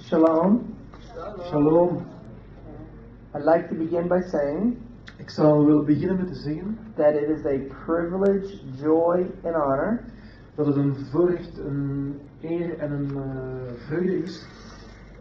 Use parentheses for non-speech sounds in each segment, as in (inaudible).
Shalom. Shalom. I'd like to begin by saying Ik zou willen beginnen met te zeggen that it is a privilege, joy, and honor dat het een voorrecht, een eer en een eh, vreugde is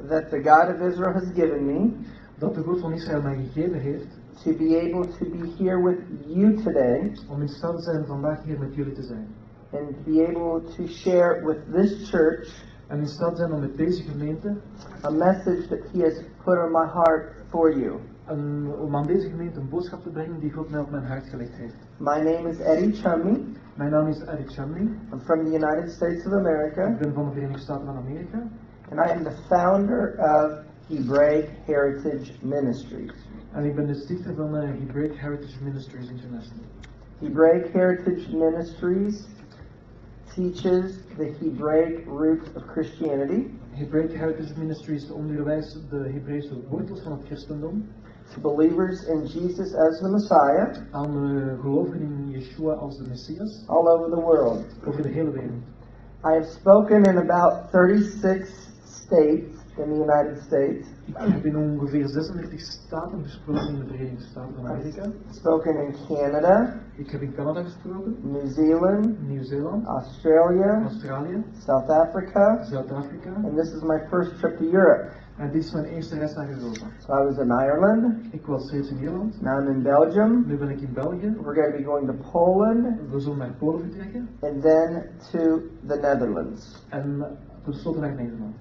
that the God of Israel has given me dat de God van Israël mij gegeven heeft to be able to be here with you today om in te zijn vandaag hier met jullie te zijn. and to be able to share with this church En in te zijn om met deze gemeente, a message that He has put on my heart for you. een, om aan deze gemeente een boodschap te brengen die God mij op mijn hart gelegd heeft. My name is Eddie Chumney. Mijn naam is Eric Chumney. I'm from the United States of Ik America, ben van de Verenigde Staten van Amerika. and I am the founder of Hebraic Heritage Ministries. En ik ben de stichter van eh, Hebraic Heritage Ministries International. Hebraic Heritage Ministries teaches the Hebraic roots of Christianity Hebraic Heritage Ministries onderwijst de Hebreeuwse wortels van het christendom to believers in Jesus as the Messiah aan eh, gelovigen in Yeshua als de Messias all over the world. over de hele wereld. I have spoken in about 36 states in the United States. Ik heb in ongeveer 36 staten gesproken in de Verenigde Staten van Amerika. Spoken in Canada, Ik heb in Canada gesproken, New Zealand, Nieuw-Zeeland, Australia, Australië, South Africa, Zuid-Afrika. and this is my first trip to Europe. En dit is mijn eerste reis naar Europa. So I was in Ireland, Ik was steeds in Ierland, now I'm in Belgium. nu ben ik in België. We're going to be going to Poland We zullen naar Polen vertrekken and then to the Netherlands. en tenslotte naar Nederland.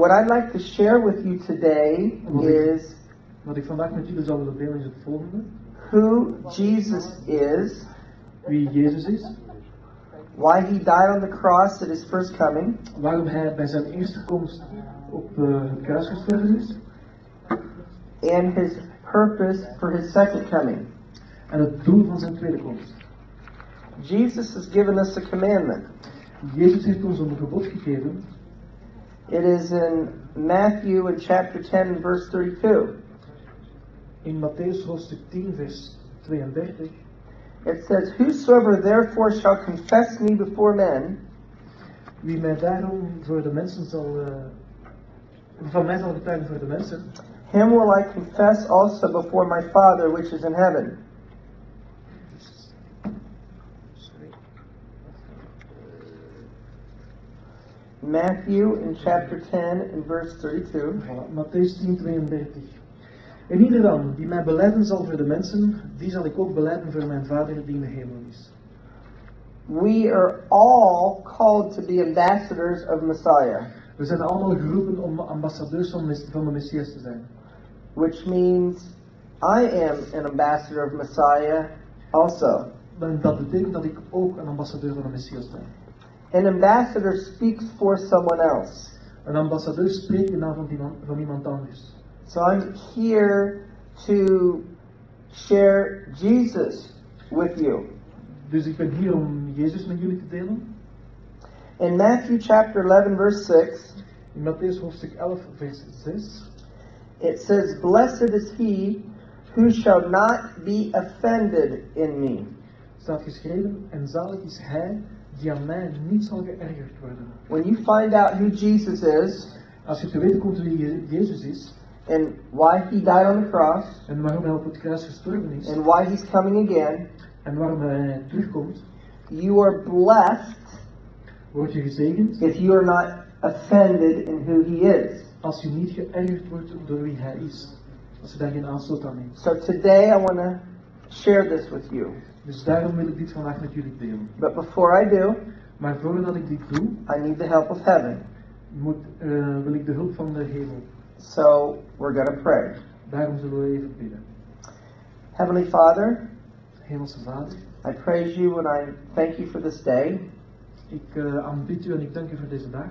What I'd like to share with you today is Wat ik vandaag met jullie zou willen delen is het volgende. who Jesus is, Wie Jezus is, why he died on the cross at his first coming, waarom hij bij zijn eerste komst op eh, het kruis gestorven is and his purpose for his second coming. en het doel van zijn tweede komst. Jesus has given us a commandment. Jezus heeft ons een gebod gegeven It is in Matthew in chapter 10 and verse 32. in Matthäus hoofdstuk 10 vers 32. It says, Whosoever therefore shall confess me before men, Wie mij daarom voor de mensen zal, eh, van mij zal getuigen voor de mensen, him will I confess also before my Father which is in heaven. Matthew in chapter 10 and verse 32. Voilà, Matthäus 10, 32. En ieder dan die mij beleiden zal voor de mensen, die zal ik ook beleiden voor mijn Vader die in de hemel is. We are all called to be ambassadors of Messiah, We zijn allemaal geroepen om ambassadeurs van, van de Messias te zijn. which means I am an ambassador of Messiah also. Dat betekent dat ik ook een ambassadeur van de Messias ben. An ambassador speaks for someone else. Een ambassadeur spreekt in naam van iemand, van iemand anders. So I'm here to share Jesus with you. Dus ik ben hier om um, Jezus met jullie te delen. In Matthew chapter 11, verse 6, In Matthäus hoofdstuk 11, vers 6. it says, Blessed is he who shall not be offended in me. staat geschreven, en zalig is hij mij niet zal geërgerd worden. When you find out who Jesus is Als je te weten komt wie Jezus is, and why he died on the cross en waarom hij op het kruis gestorven is, and why he's coming again, en waarom hij terugkomt, you are blessed word je gezegend if you are not offended in who he is. als je niet geërgerd wordt door wie hij is. Als er je daar geen aanstoot aan neemt. So today I want to share this with you. Dus daarom wil ik dit vandaag met jullie delen. But before I do, Maar voordat ik dit doe, I need the help of heaven. moet, eh, wil ik de hulp van de hemel. So we're going to pray. Daarom zullen we even bidden. Heavenly Father, Hemelse Vader, I praise you and I thank you for this day. ik eh, aanbid u en ik dank u voor deze dag.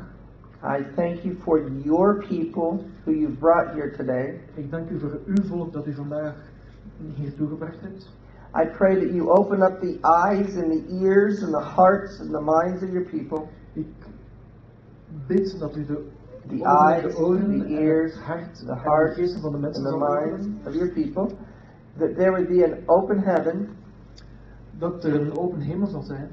I thank you for your people who you've brought here today. Ik dank u voor uw volk dat u vandaag hier toegebracht hebt. I pray that you open up the eyes and the ears and the hearts and the minds of your people. Ik bid dat u de, The eyes, the ears, the en heart, de van de and the minds of your people. That there would be an open heaven dat er een open hemel zal zijn.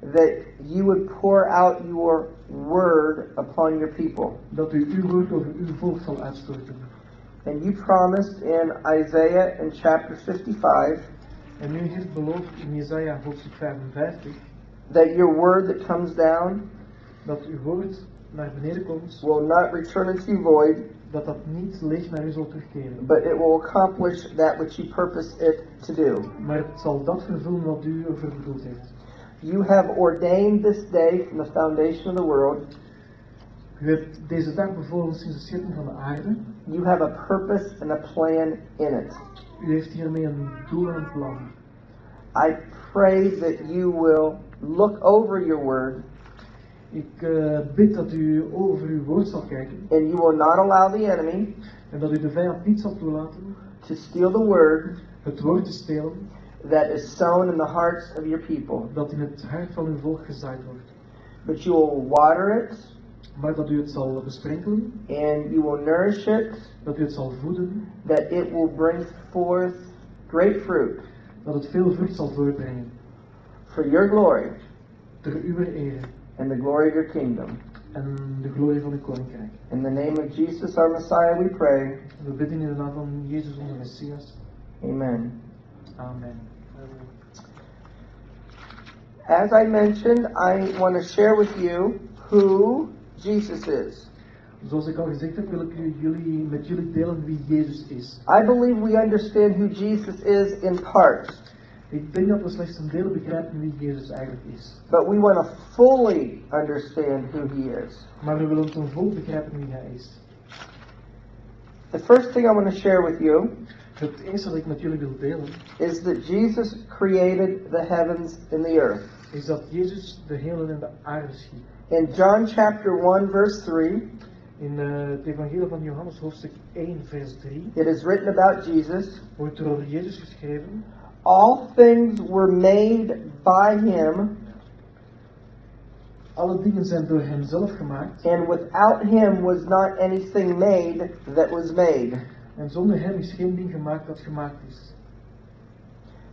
that you would pour out your word upon your people. Dat u uw woord over uw volk zal uitstorten. And you promised in Isaiah in chapter 55 En u heeft beloofd in Jesaja hoofdstuk 55 that your word that comes down dat uw woord naar beneden komt, will not return unto you void, dat dat niet leeg naar u zal terugkeren. but it will accomplish that which you purpose it to do. Maar het zal dat vervullen wat u ervoor bedoeld heeft. You have ordained this day from the foundation of the world. U hebt deze dag bevolen sinds de schepping van de aarde. You have a purpose and a plan in it. U heeft hiermee een doel en een plan. I pray that you will look over your word Ik eh, bid dat u over uw woord zal kijken and you will not allow the enemy en dat u de vijand niet zal toelaten to steal the word het woord te stelen that is sown in the hearts of your people. dat in het hart van uw volk gezaaid wordt. But you will water it Maar dat u het zal besprenkelen, and you will nourish it, dat u het zal voeden, that it will bring forth great fruit dat het veel vrucht zal voortbrengen. for your glory Ter uw eer and the glory of your kingdom. en de glorie van uw koninkrijk. In the name of Jesus, our Messiah, we pray. We bidden in de naam van Jezus onze Messias. Amen. Amen. As I mentioned, I want to share with you who Jesus is. Zoals ik al gezegd heb, wil ik jullie, met jullie delen wie Jezus is. I believe we understand who Jesus is in part, Ik denk dat we slechts een deel begrijpen wie Jezus eigenlijk is. but we want to fully understand who he is. Maar we willen ten volle begrijpen wie Hij is. The first thing I want to share with you Het eerste dat ik met jullie wil delen, is that Jesus created the heavens and the earth. is dat Jezus de hemel en de aarde schiep. In John chapter 1 verse 3, In eh, het evangelie van Johannes hoofdstuk 1 vers 3 it is written about Jesus, wordt er over Jezus geschreven. all things were made by him, Alle dingen zijn door hem zelf gemaakt. and without him was not anything made that was made. En zonder hem is geen ding gemaakt dat gemaakt is.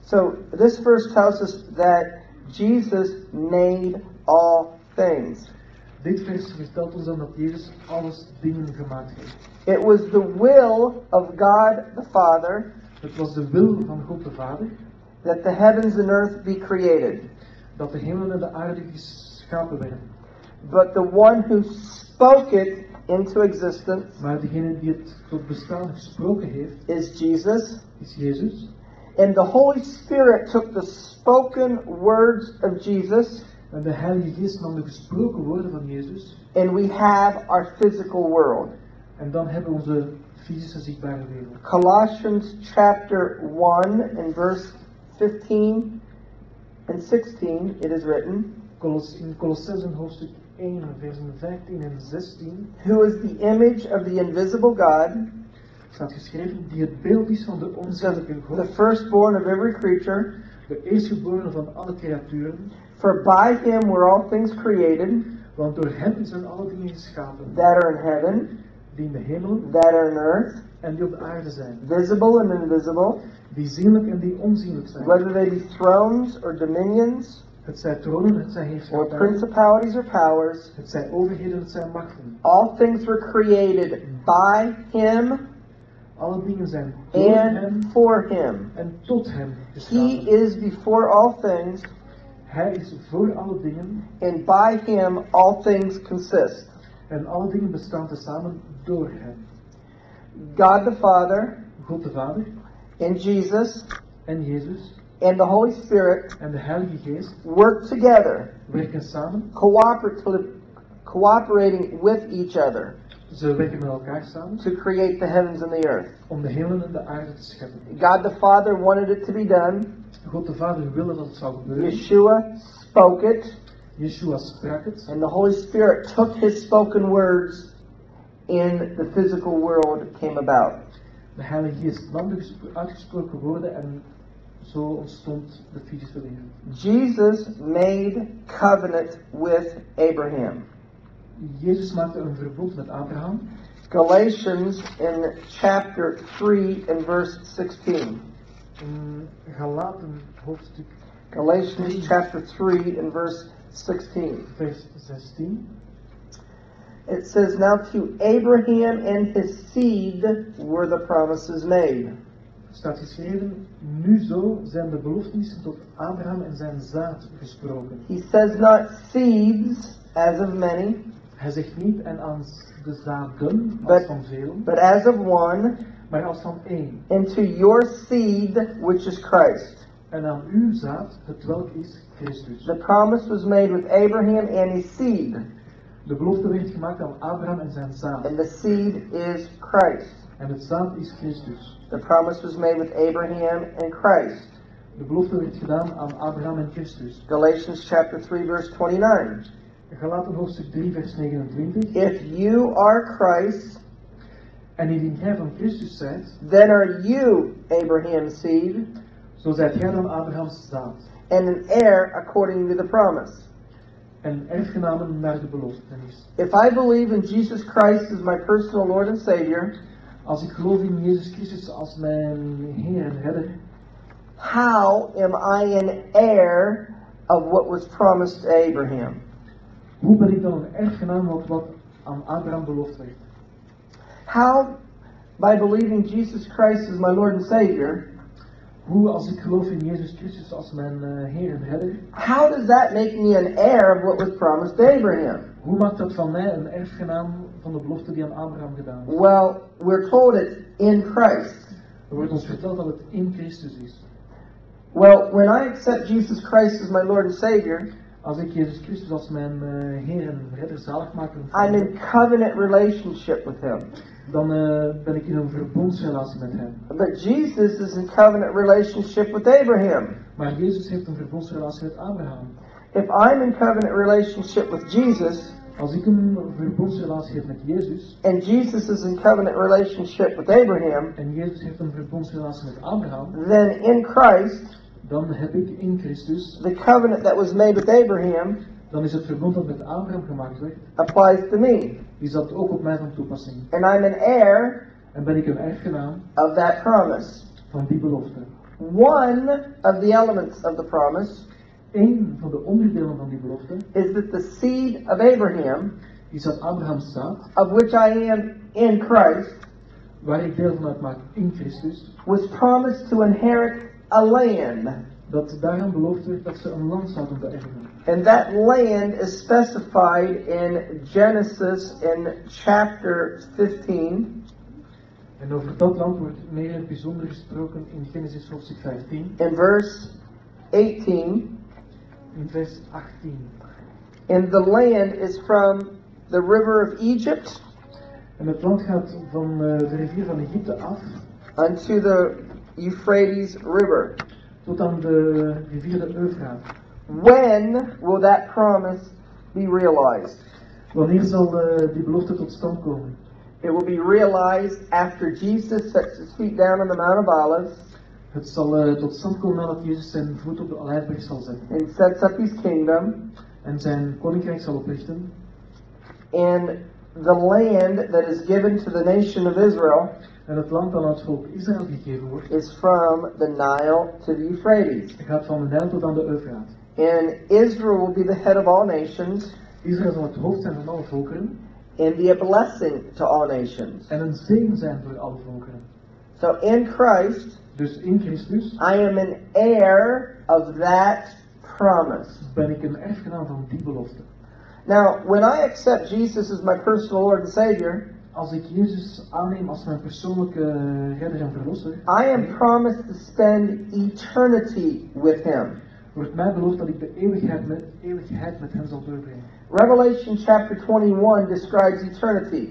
So this verse tells us that Jesus made all things. Dit vers vertelt ons dan dat Jezus alles dingen gemaakt heeft. It was the will of God the Father Het was de wil van God de Vader that the heavens and earth be created. dat de hemel en de aarde geschapen werden. But the one who spoke it into existence Maar degene die het tot bestaan gesproken heeft, is Jesus. is Jezus. And the Holy Spirit took the spoken words of Jesus, En de Heilige Geest nam de gesproken woorden van Jezus. and we have our physical world. En dan hebben we onze fysische zichtbare wereld. Colossians chapter 1 and verse 15 and 16, it is written, Colos- In Colossensen hoofdstuk 1, versen 15 en 16 Who is the image of the invisible God, staat geschreven, die het beeld is van de the, onzichtbare the God, firstborn of every creature. de eerstgeborene van alle creaturen. For by him were all things created, Want door hem zijn alle dingen geschapen, that are in heaven, die in de hemel that are in earth, en die op de aarde zijn. visible and invisible, Die zienlijk en die onzienlijk zijn. whether they be thrones or dominions, Het zijn tronen, het zijn or principalities or powers. het zijn overheden, het zijn machten. All things were created by him Alle dingen zijn door hem and for him. en tot hem He is before all things, Hij is voor alle dingen and by him all things consist. en alle dingen bestaan tezamen door hem. God the Father God de Vader and Jesus en Jezus and the Holy Spirit en de Heilige Geest work together, werken samen. cooperatively, cooperating with each other Ze werken met elkaar samen to create the heavens and the earth. om de hemel en de aarde te scheppen. God the Father wanted it to be done. God de Vader dat het zou gebeuren. Yeshua spoke it, Yeshua sprak het. and the Holy Spirit took his spoken words in the physical world came about. De Heilige Geest nam de uitgesproken woorden en zo ontstond de fysische wereld. Jesus made covenant with Abraham. Jezus maakte een verbond met Abraham. Galatians in chapter 3 and verse 16. Mm, In Galaten hoofdstuk Galatians chapter 3 and verse 16. vers 16. It says, Now to Abraham and his seed were the promises made. staat geschreven, nu zo zijn de beloften tot Abraham en zijn zaad gesproken. He says not seeds, as of many, Hij zegt niet en aan de zaden, als But- van velen, but as of one, maar als van één. and to your seed, which is Christ. En aan uw zaad, het welk is Christus. The promise was made with Abraham and his seed, De belofte werd gemaakt aan Abraham en zijn zaad. and the seed is Christ. En het zaad is Christus. The promise was made with Abraham and Christ. De belofte werd gedaan aan Abraham en Christus. Galatians chapter 3 verse 29. Galaten hoofdstuk 3 vers 29. If you are Christ, En indien gij van Christus zijt, then are you Abraham's seed zo zijt gij dan Abrahams zaad. and an heir according to the promise. En erfgenamen naar de beloftenis. If I believe in Jesus Christ as my personal Lord and Savior, Als ik geloof in Jezus Christus als mijn Heer en Redder, how am I an heir of what was promised to Abraham? hoe ben ik dan een erfgenaam wat, wat aan Abraham beloofd werd? How, by believing Jesus Christ as my Lord and Savior, Hoe als ik geloof in Jezus Christus als mijn eh, Heer en Redder, how does that make me an heir of what was promised to Abraham? hoe maakt dat van mij een erfgenaam van de belofte die aan Abraham gedaan is? Well, we're told it's in Christ. Er wordt ons verteld dat het in Christus is. Well, when I accept Jesus Christ as my Lord and Savior, Als ik Jezus Christus als mijn eh, Heer en Redder zaligmaker I'm in covenant relationship with Him. Dan eh, ben ik in een verbondsrelatie met Hem. But Jesus is in covenant relationship with Abraham. Maar Jezus heeft een verbondsrelatie met Abraham. If I'm in covenant relationship with Jesus, Als ik een verbondsrelatie heb met Jezus, and Jesus is in covenant relationship with Abraham, en Jezus heeft een verbondsrelatie met Abraham, then in Christ, dan heb ik in Christus, the covenant that was made with Abraham dan is het verbond dat met Abraham gemaakt werd, applies to me. is dat ook op mij van toepassing. And I'm an heir En ben ik een erfgenaam of that promise. van die belofte. One of the elements of the promise Eén van de onderdelen van die belofte is that the seed of Abraham, is dat Abraham staat, of which I am in Christ, waar ik deel van uitmaak in Christus, was promised to inherit a land. dat daaraan beloofd werd dat ze een land zouden beërven. And that land is specified in Genesis in chapter 15, En over dat land wordt meer in het bijzonder gesproken in Genesis hoofdstuk 15, in verse 18. in vers 18. And the land is from the river of Egypt En het land gaat van eh, de rivier van Egypte af unto the Euphrates River. tot aan de rivier de Eufraat. When will that promise be realized? Wanneer zal eh, die belofte tot stand komen? It will be realized after Jesus sets his feet down on the Mount of Olives Het zal eh, tot stand komen nadat Jezus zijn voet op de Olijfberg zal zetten and sets up his kingdom. en zijn koninkrijk zal oprichten. And the land that is given to the nation of Israel En het land dat aan het volk Israël gegeven wordt, is from the Nile to the Euphrates. gaat van de Nijl tot aan de Eufraat. And Israel will be the head of all nations Israël zal het hoofd zijn van alle volkeren and be a blessing to all nations. en een zegen zijn voor alle volkeren. So in Christ, Dus in Christus I am an heir of that promise. ben ik een erfgenaam van die belofte. Now, when I accept Jesus as my personal Lord and Savior, Als ik Jezus aanneem als mijn persoonlijke redder en verlosser, I am promised to spend eternity with Him. Wordt mij beloofd dat ik de eeuwigheid met, eeuwigheid met zal doorbrengen. Revelation chapter 21 describes eternity.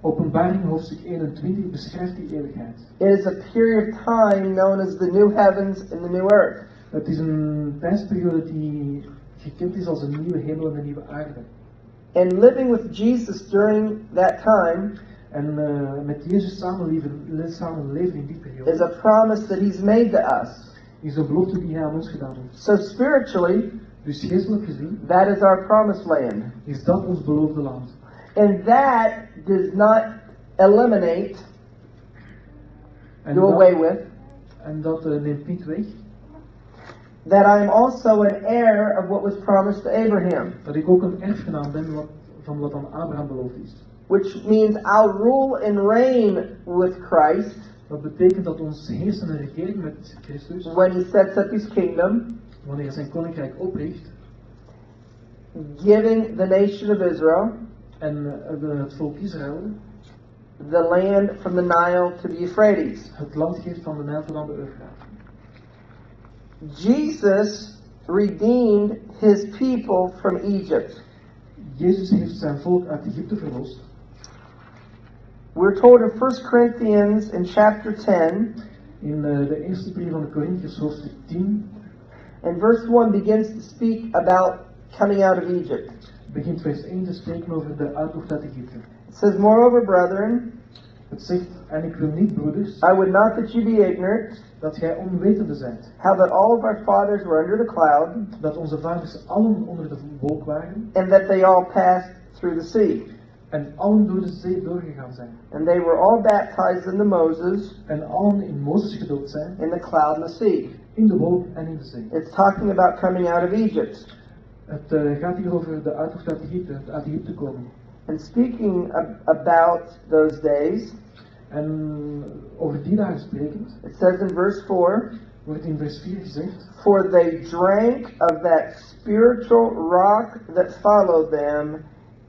Openbaring hoofdstuk 21 beschrijft die eeuwigheid. It is a period of time known as the new heavens and the new earth. Het is een tijdsperiode die gekend is als een nieuwe hemel en een nieuwe aarde. And living with Jesus during that time En eh, met Jezus samenleven, le- samenleven in die is a promise that He's made to us. Is een belofte die hij aan ons gedaan heeft. So spiritually, Dus geestelijk gezien that is our promised land. is dat ons beloofde land. And that does not eliminate, En do dat, away with, en dat eh, neemt niet weg that I am also an heir of what was promised to Abraham, dat ik ook een erfgenaam ben wat, van wat aan Abraham beloofd is. which means I'll rule and reign with Christ Dat betekent dat ons heersen en regering met Christus, when he sets up his kingdom, wanneer hij zijn koninkrijk opricht giving the nation of Israel en eh, het volk Israël the land from the Nile to the Euphrates. het land geeft van de Nijl tot aan de Eufraat. Jesus redeemed his people from Egypt. Jezus heeft zijn volk uit Egypte verlost. We're told in 1 Corinthians in chapter 10, In eh, de eerste brief van de Corinthiërs, hoofdstuk 10, and verse 1 begins to speak about coming out of Egypt. begint vers 1 te spreken over de uittocht uit Egypte. It says, Moreover, brethren, Het zegt, en ik wil niet, broeders, I would not that you be ignorant dat gij onwetende zijt, how that all of our fathers were under the cloud, dat onze vaders allen onder de wolk waren and that they all passed through the sea. En allen door de zee doorgegaan zijn. And they were all baptized in the Moses En allen in Mozes gedoopt zijn, in the cloud and the sea. in de wolk en in de zee. It's talking about coming out of Egypt. Het eh, gaat hier over de uittocht uit Egypte, uit Egypte komen. And speaking ab- about those days, En over die dagen sprekend, it says in verse 4 wordt in vers 4 gezegd, For they drank of that spiritual rock that followed them,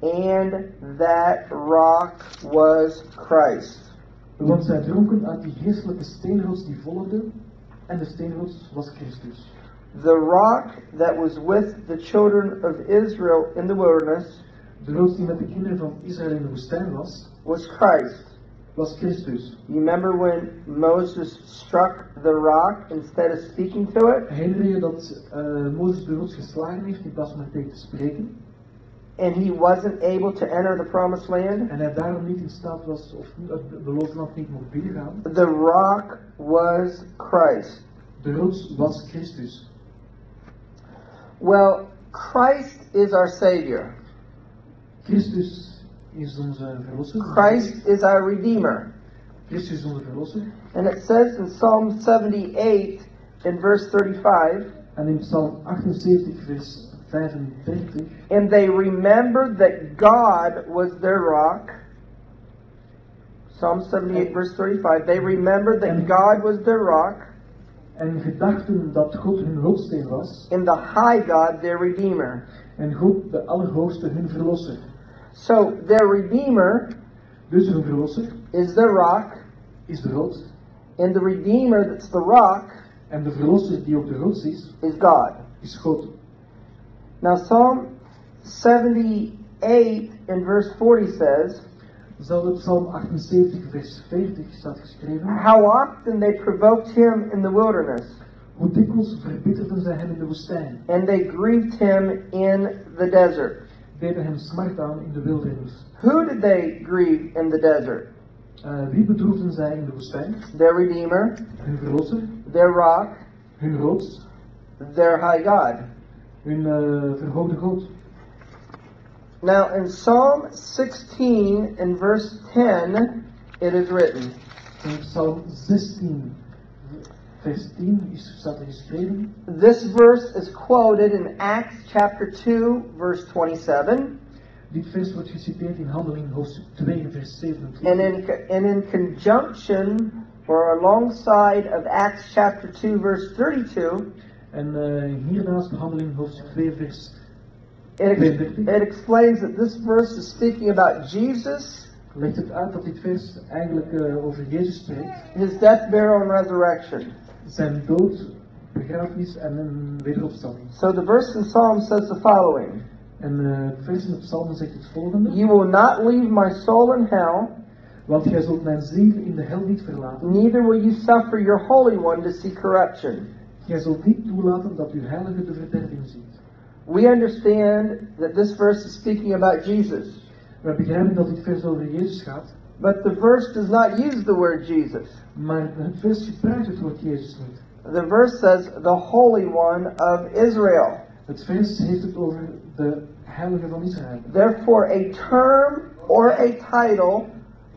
and that rock was Christ. want zij dronken uit die geestelijke steenrots die volgde, en de steenrots was Christus. The rock that was with the children of Israel in the wilderness De rots die met de kinderen van Israël in de woestijn was, was Christ. was Christus. You remember when Moses struck the rock instead of speaking to it? Herinner je dat eh, Mozes de rots geslagen heeft in plaats van er tegen te spreken? And he wasn't able to enter the promised land? En hij daarom niet in staat was, of het beloofde land niet mocht binnengaan? The rock was Christ. De rots was Christus. Well, Christ is our Savior. Christus is onze verlosser. Christ is our Redeemer. Christus is onze verlosser. And it says in Psalm 78 in verse 35, En in Psalm 78, vers 35, and they remembered that God was their rock. Psalm 78 verse 35, they remembered that God was their rock, en gedachten dat God hun rotsteen was, and the high God their Redeemer. en God de Allerhoogste hun verlosser. So their Redeemer Dus hun verlosser is the rock, is de rots, and the Redeemer that's the rock en de verlosser die ook de rots is, is God. is God. Now Psalm 78 in verse 40 says, Psalm 78, vers 40 staat geschreven, How often they provoked him in the wilderness, hoe dikwijls verbitterden zij hem in de woestijn, and they grieved him in the desert. deden hem smart aan in de wildernis. Who did they grieve in the desert? Eh, wie bedroefden zij in de woestijn? Their Redeemer, Hun verlosser, their rock, hun rots, their high God. Hun eh, verhoogde God. Now in Psalm 16 in verse 10, it is written, In Psalm 16, vers 10 is, staat er geschreven. This verse is quoted in Acts chapter 2, verse 27, Dit vers wordt geciteerd in Handeling hoofdstuk 2, vers 27. and in, and in conjunction or alongside of Acts chapter 2, verse 32, En eh, hiernaast Handeling hoofdstuk 2, vers it, it explains that this verse is speaking about Jesus, legt het uit dat dit vers eigenlijk eh, over Jezus spreekt. his death, burial, and resurrection. Zijn dood, begrafenis en een wederopstanding. So the verse in Psalm says the following En eh, het vers in de psalmen zegt het volgende. You will not leave my soul in hell, Want gij zult mijn ziel in de hel niet verlaten. neither will you suffer your Holy One to see corruption. Gij zult niet toelaten dat uw heilige de verderving ziet. We understand that this verse is speaking about Jesus, Wij begrijpen dat dit vers over Jezus gaat. but the verse does not use the word Jesus. Maar het vers gebruikt het woord Jezus niet. The verse says the Holy One of Israel. Het vers heeft het over de heilige van Israël. Therefore, a term or a title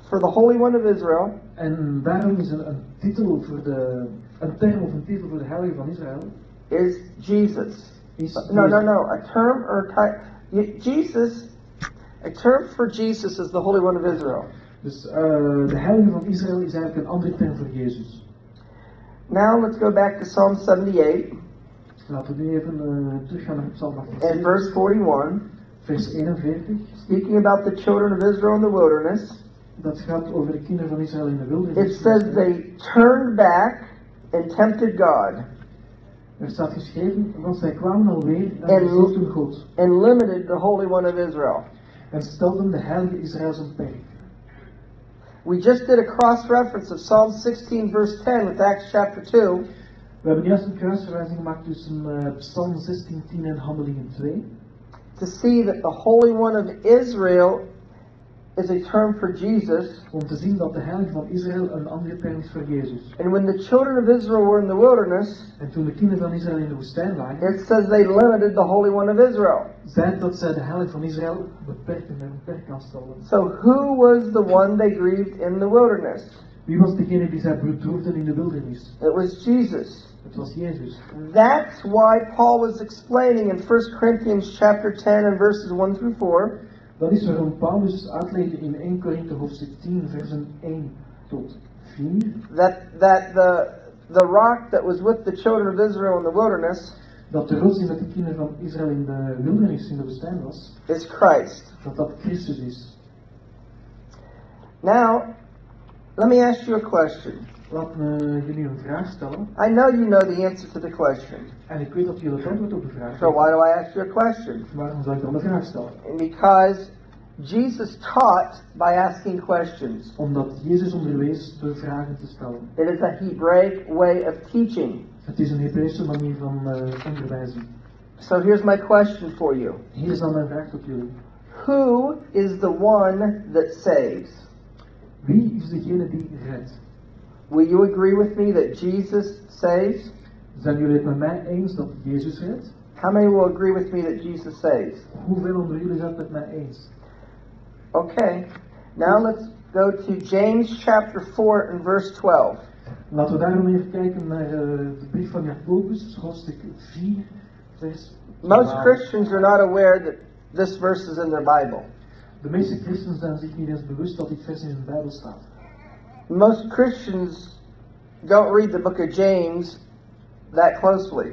for the Holy One of Israel En daarom is een, een titel voor de, een term of een titel voor de heilige van Israël, is Jesus. is No, no, no. A term or a type. Jesus. A term for Jesus is the Holy One of Israel. Dus eh, de heilige van Israël is eigenlijk een andere term voor Jezus. Now let's go back to Psalm 78 Laten we nu even eh, teruggaan naar Psalm and 78, verse 41, vers 41. speaking about the children of Israel in the wilderness. Dat gaat over de kinderen van Israël in de It says they turned back and tempted God Er staat geschreven, want zij kwamen alweer en En- verzochten God. and limited the Holy One of Israel. En stelden de heilige Israëls een perk. We just did a cross reference of Psalm 16, verse 10 with Acts chapter 2. We hebben juist een kruisverwijzing gemaakt tussen eh, Psalm 16, 10 en Handelingen 2. to see that the Holy One of Israel is a term for Jesus. Om te zien dat de heilige van Israël een andere term is voor Jezus. And when the children of Israel were in the wilderness, En toen de kinderen van Israël in de woestijn waren, it says they limited the Holy One of Israel. zei dat zij de heilige van Israël een perk aanstelden. So who was the one they grieved in the wilderness? Wie was degene die zij bedroefden in de wildernis? It was Jesus. Het was Jezus. That's why Paul was explaining in 1 Corinthians chapter 10 and verses 1 through 4 Dat is waarom Paulus uitlegde in 1 Korinthe hoofdstuk 10 versen 1 tot 4 that that the the rock that was with the children of Israel in the wilderness dat de rots die met de kinderen van Israël in de wildernis in de woestijn was, is Christ. dat dat Christus is. Now, let me ask you a question. Laat me jullie een vraag stellen. I know you know the answer to the question. En ik weet dat jullie het antwoord op de vraag So why do I ask you a question? Waarom zou ik dan de vraag stellen? Because Jesus taught by asking questions. Omdat Jezus onderwees door vragen te stellen. It is a Hebraic way of teaching. Het is een Hebreeuwse manier van eh, onderwijzen. So here's my question for you. Hier is dan mijn vraag tot jullie. Who is the one that saves? Wie is degene die redt? Will you agree with me that Jesus saves? Zijn jullie het met mij eens dat Jezus redt? How many will agree with me that Jesus saves? Hoeveel onder jullie zijn het met mij eens? Okay. Now let's go to James chapter 4 and verse 12. Laten we daarom even kijken naar eh, de brief van Jacobus, hoofdstuk 4, vers Most Christians are not aware that this verse is in their Bible. De meeste christenen zijn zich niet eens bewust dat dit vers in hun Bijbel staat. Most Christians don't read the book of James that closely.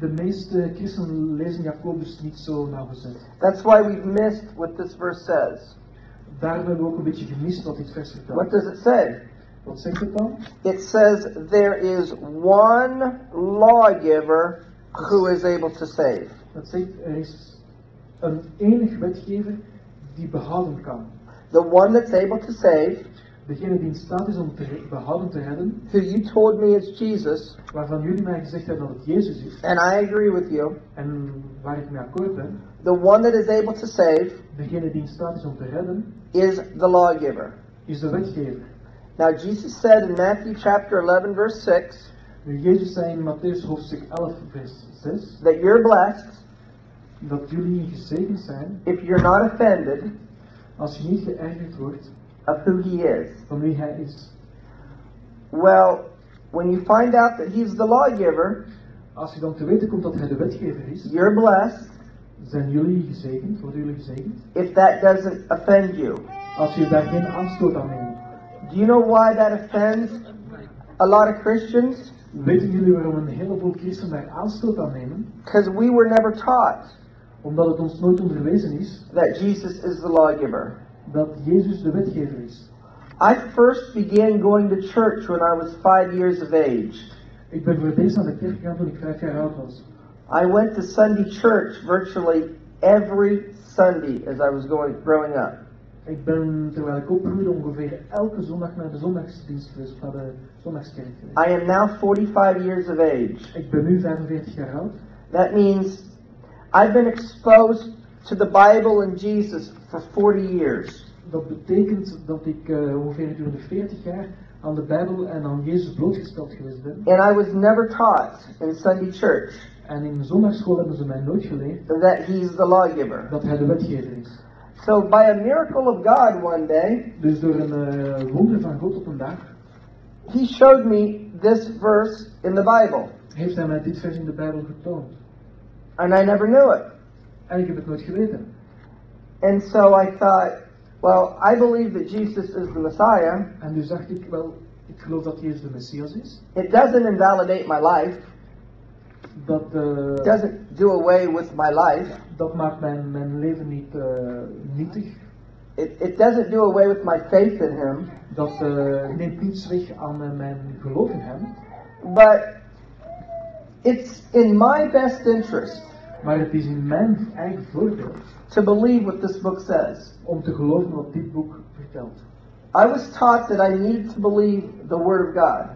De meeste christenen lezen Jacobus niet zo nauwgezet. That's why we've missed what this verse says. Hebben we ook een beetje gemist wat dit vers What does it say? Wat zegt het dan? It says there is one lawgiver who is able to save. Het zegt er is een enig wetgever die behouden kan. The one that's able to save, Degene die in staat is om te behouden te redden, who you told me is Jesus, waarvan jullie mij gezegd hebben dat het Jezus is, and I agree with you. en waar ik mee akkoord ben, The one that is able to save degene die in staat is om te redden, is the lawgiver. is de wetgever. Now, Jesus said in Matthew chapter 11, verse 6, Nu, Jezus zei in Matthäus hoofdstuk 11, vers 6, that you're blessed dat jullie gezegend zijn if you're not offended als je niet geërgerd wordt of who he is. van wie hij is. Well, when you find out that he's the lawgiver, Als je dan te weten komt dat hij de wetgever is, you're blessed zijn jullie gezegend, worden jullie gezegend, if that doesn't offend you. als je daar geen aanstoot aan neemt. Do you know why that offends a lot of Christians? Weten jullie waarom een heleboel christenen daar aanstoot aan nemen? Because we were never taught Omdat het ons nooit onderwezen is that Jesus is the lawgiver. Dat Jezus de wetgever is. I first began going to church when I was five years of age. Ik ben voor het eerst naar de kerk gegaan toen ik vijf jaar oud was. I went to Sunday church virtually every Sunday as I was going growing up. Ik ben, terwijl ik opgroeide, ongeveer elke zondag naar de zondagsdienst geweest, naar de zondagskerk geweest. I am now 45 years of age. Ik ben nu 45 jaar oud. That means I've been exposed to the Bible and Jesus for 40 years. Dat betekent dat ik eh, ongeveer gedurende 40 jaar aan de Bijbel en aan Jezus blootgesteld geweest ben. And I was never taught in Sunday church En in de zondagschool hebben ze mij nooit geleerd that He's the lawgiver. dat hij de wetgever is. So, by a miracle of God one day, Dus door een eh, wonder van God op een dag He showed me this verse in the Bible. heeft hij mij dit vers in de Bijbel getoond. And I never knew it. Heb nooit geweten. And so I thought, well, I believe that Jesus is the Messiah. En dus dacht ik wel, ik geloof dat Jezus de Messias is. It doesn't invalidate my life. Dat, It doesn't do away with my life. dat maakt mijn, mijn leven niet eh, nietig. It, it doesn't do away with my faith in him. Dat eh, neemt niets weg aan eh, mijn geloof in hem. But it's in my best interest Maar het is in mijn eigen voordeel to believe what this book says. om te geloven wat dit boek vertelt. I was taught that I needed to believe the Word of God.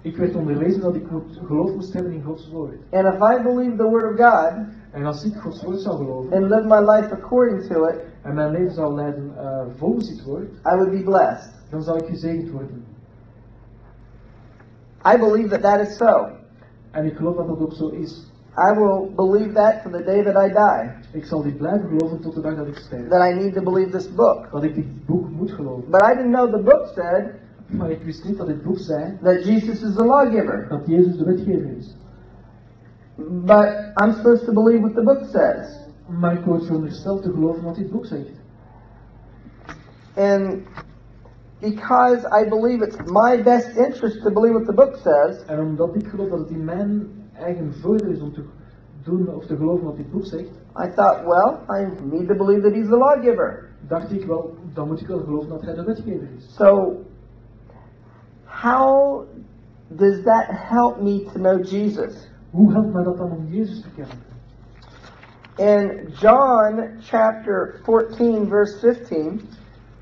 Ik werd onderwezen dat ik moet, geloof moest hebben in Gods woord. And if I believe the Word of God En als ik Gods woord zou geloven and live my life according to it, en mijn leven zou leiden eh, volgens dit woord, I would be blessed. dan zou ik gezegend worden. I believe that that is so. En ik geloof dat dat ook zo is. I will believe that to the day that I die. Ik zal dit blijven geloven tot de dag dat ik sterf. That I need to believe this book. Dat ik dit boek moet geloven. But I didn't know the book said Maar ik wist niet dat dit boek zei that Jesus is the lawgiver. dat Jezus de wetgever is. But I'm supposed to believe what the book says. Maar ik word verondersteld te geloven wat dit boek zegt. And because I believe it's my best interest to believe what the book says, En omdat ik geloof dat het in mijn eigen voordeel is om te doen of te geloven wat dit boek zegt, I thought, well, I need to believe that he's the lawgiver. dacht ik wel, dan moet ik wel geloven dat hij de wetgever is. So, how does that help me to know Jesus? Hoe helpt mij dat dan om Jezus te kennen? In John chapter 14, verse 15,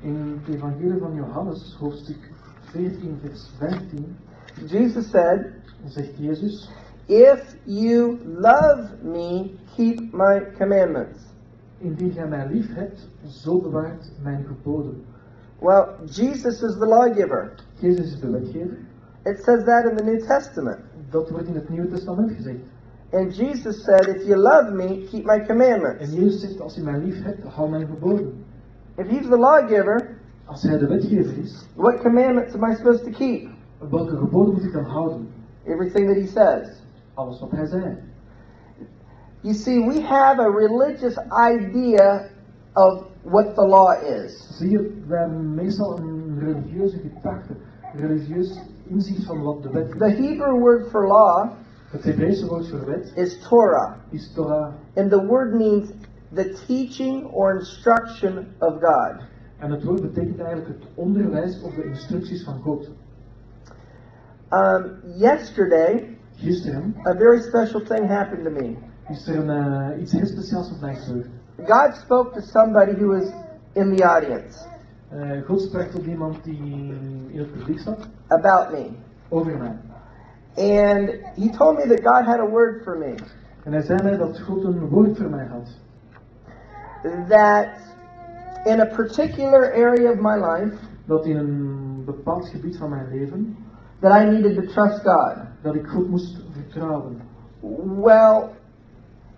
In het evangelie van Johannes, hoofdstuk 14, vers 15, Jesus said, zegt Jezus, If you love me, keep my commandments. indien gij mij lief hebt, zo bewaart mijn geboden. Well, Jesus is the lawgiver. Jezus is de wetgever. It says that in the New Testament. Dat wordt in het Nieuwe Testament gezegd. And Jesus said, If you love me, keep my commandments. En. Jezus zegt, als je mij lief hebt, hou mijn geboden. If he's the lawgiver, Als hij de wetgever is, what commandments am I supposed to keep? welke geboden moet ik dan houden? Everything that he says. Hij zei. You see, we have a religious idea of what the law is. Zie je, wij hebben meestal een religieuze gedachte, religieus inzicht van wat de wet The Hebrew word for law Het Hebreeuwse woord voor wet is Torah, is Torah. and the word means the teaching or instruction of God. En het woord betekent eigenlijk het onderwijs of de instructies van God. Um, yesterday, Gisteren a very special thing happened to me. is er een, iets heel speciaals op mij gebeurd. God spoke to somebody who was in the audience Eh, God sprak tot iemand die in het publiek zat about me. over mij. And he told me that God had a word for me. En hij zei mij dat God een woord voor mij had. That in a particular area of my life, Dat in een bepaald gebied van mijn leven, that I needed to trust God. Dat ik God moest vertrouwen. Well,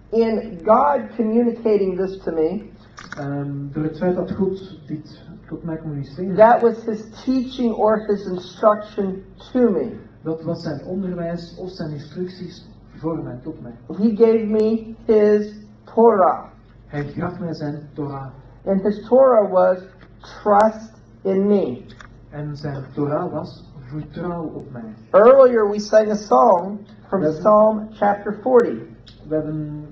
in God communicating this to me, Ehm, door het feit dat God dit tot mij communiceerde, that was his teaching or his instruction to me. dat was zijn onderwijs of zijn instructies voor mij, tot mij. He gave me his Torah. Hij gaf mij zijn Torah. And his Torah was trust in me. En zijn Torah was vertrouw op mij. Earlier we sang a song from Yes. Psalm chapter 40. We hebben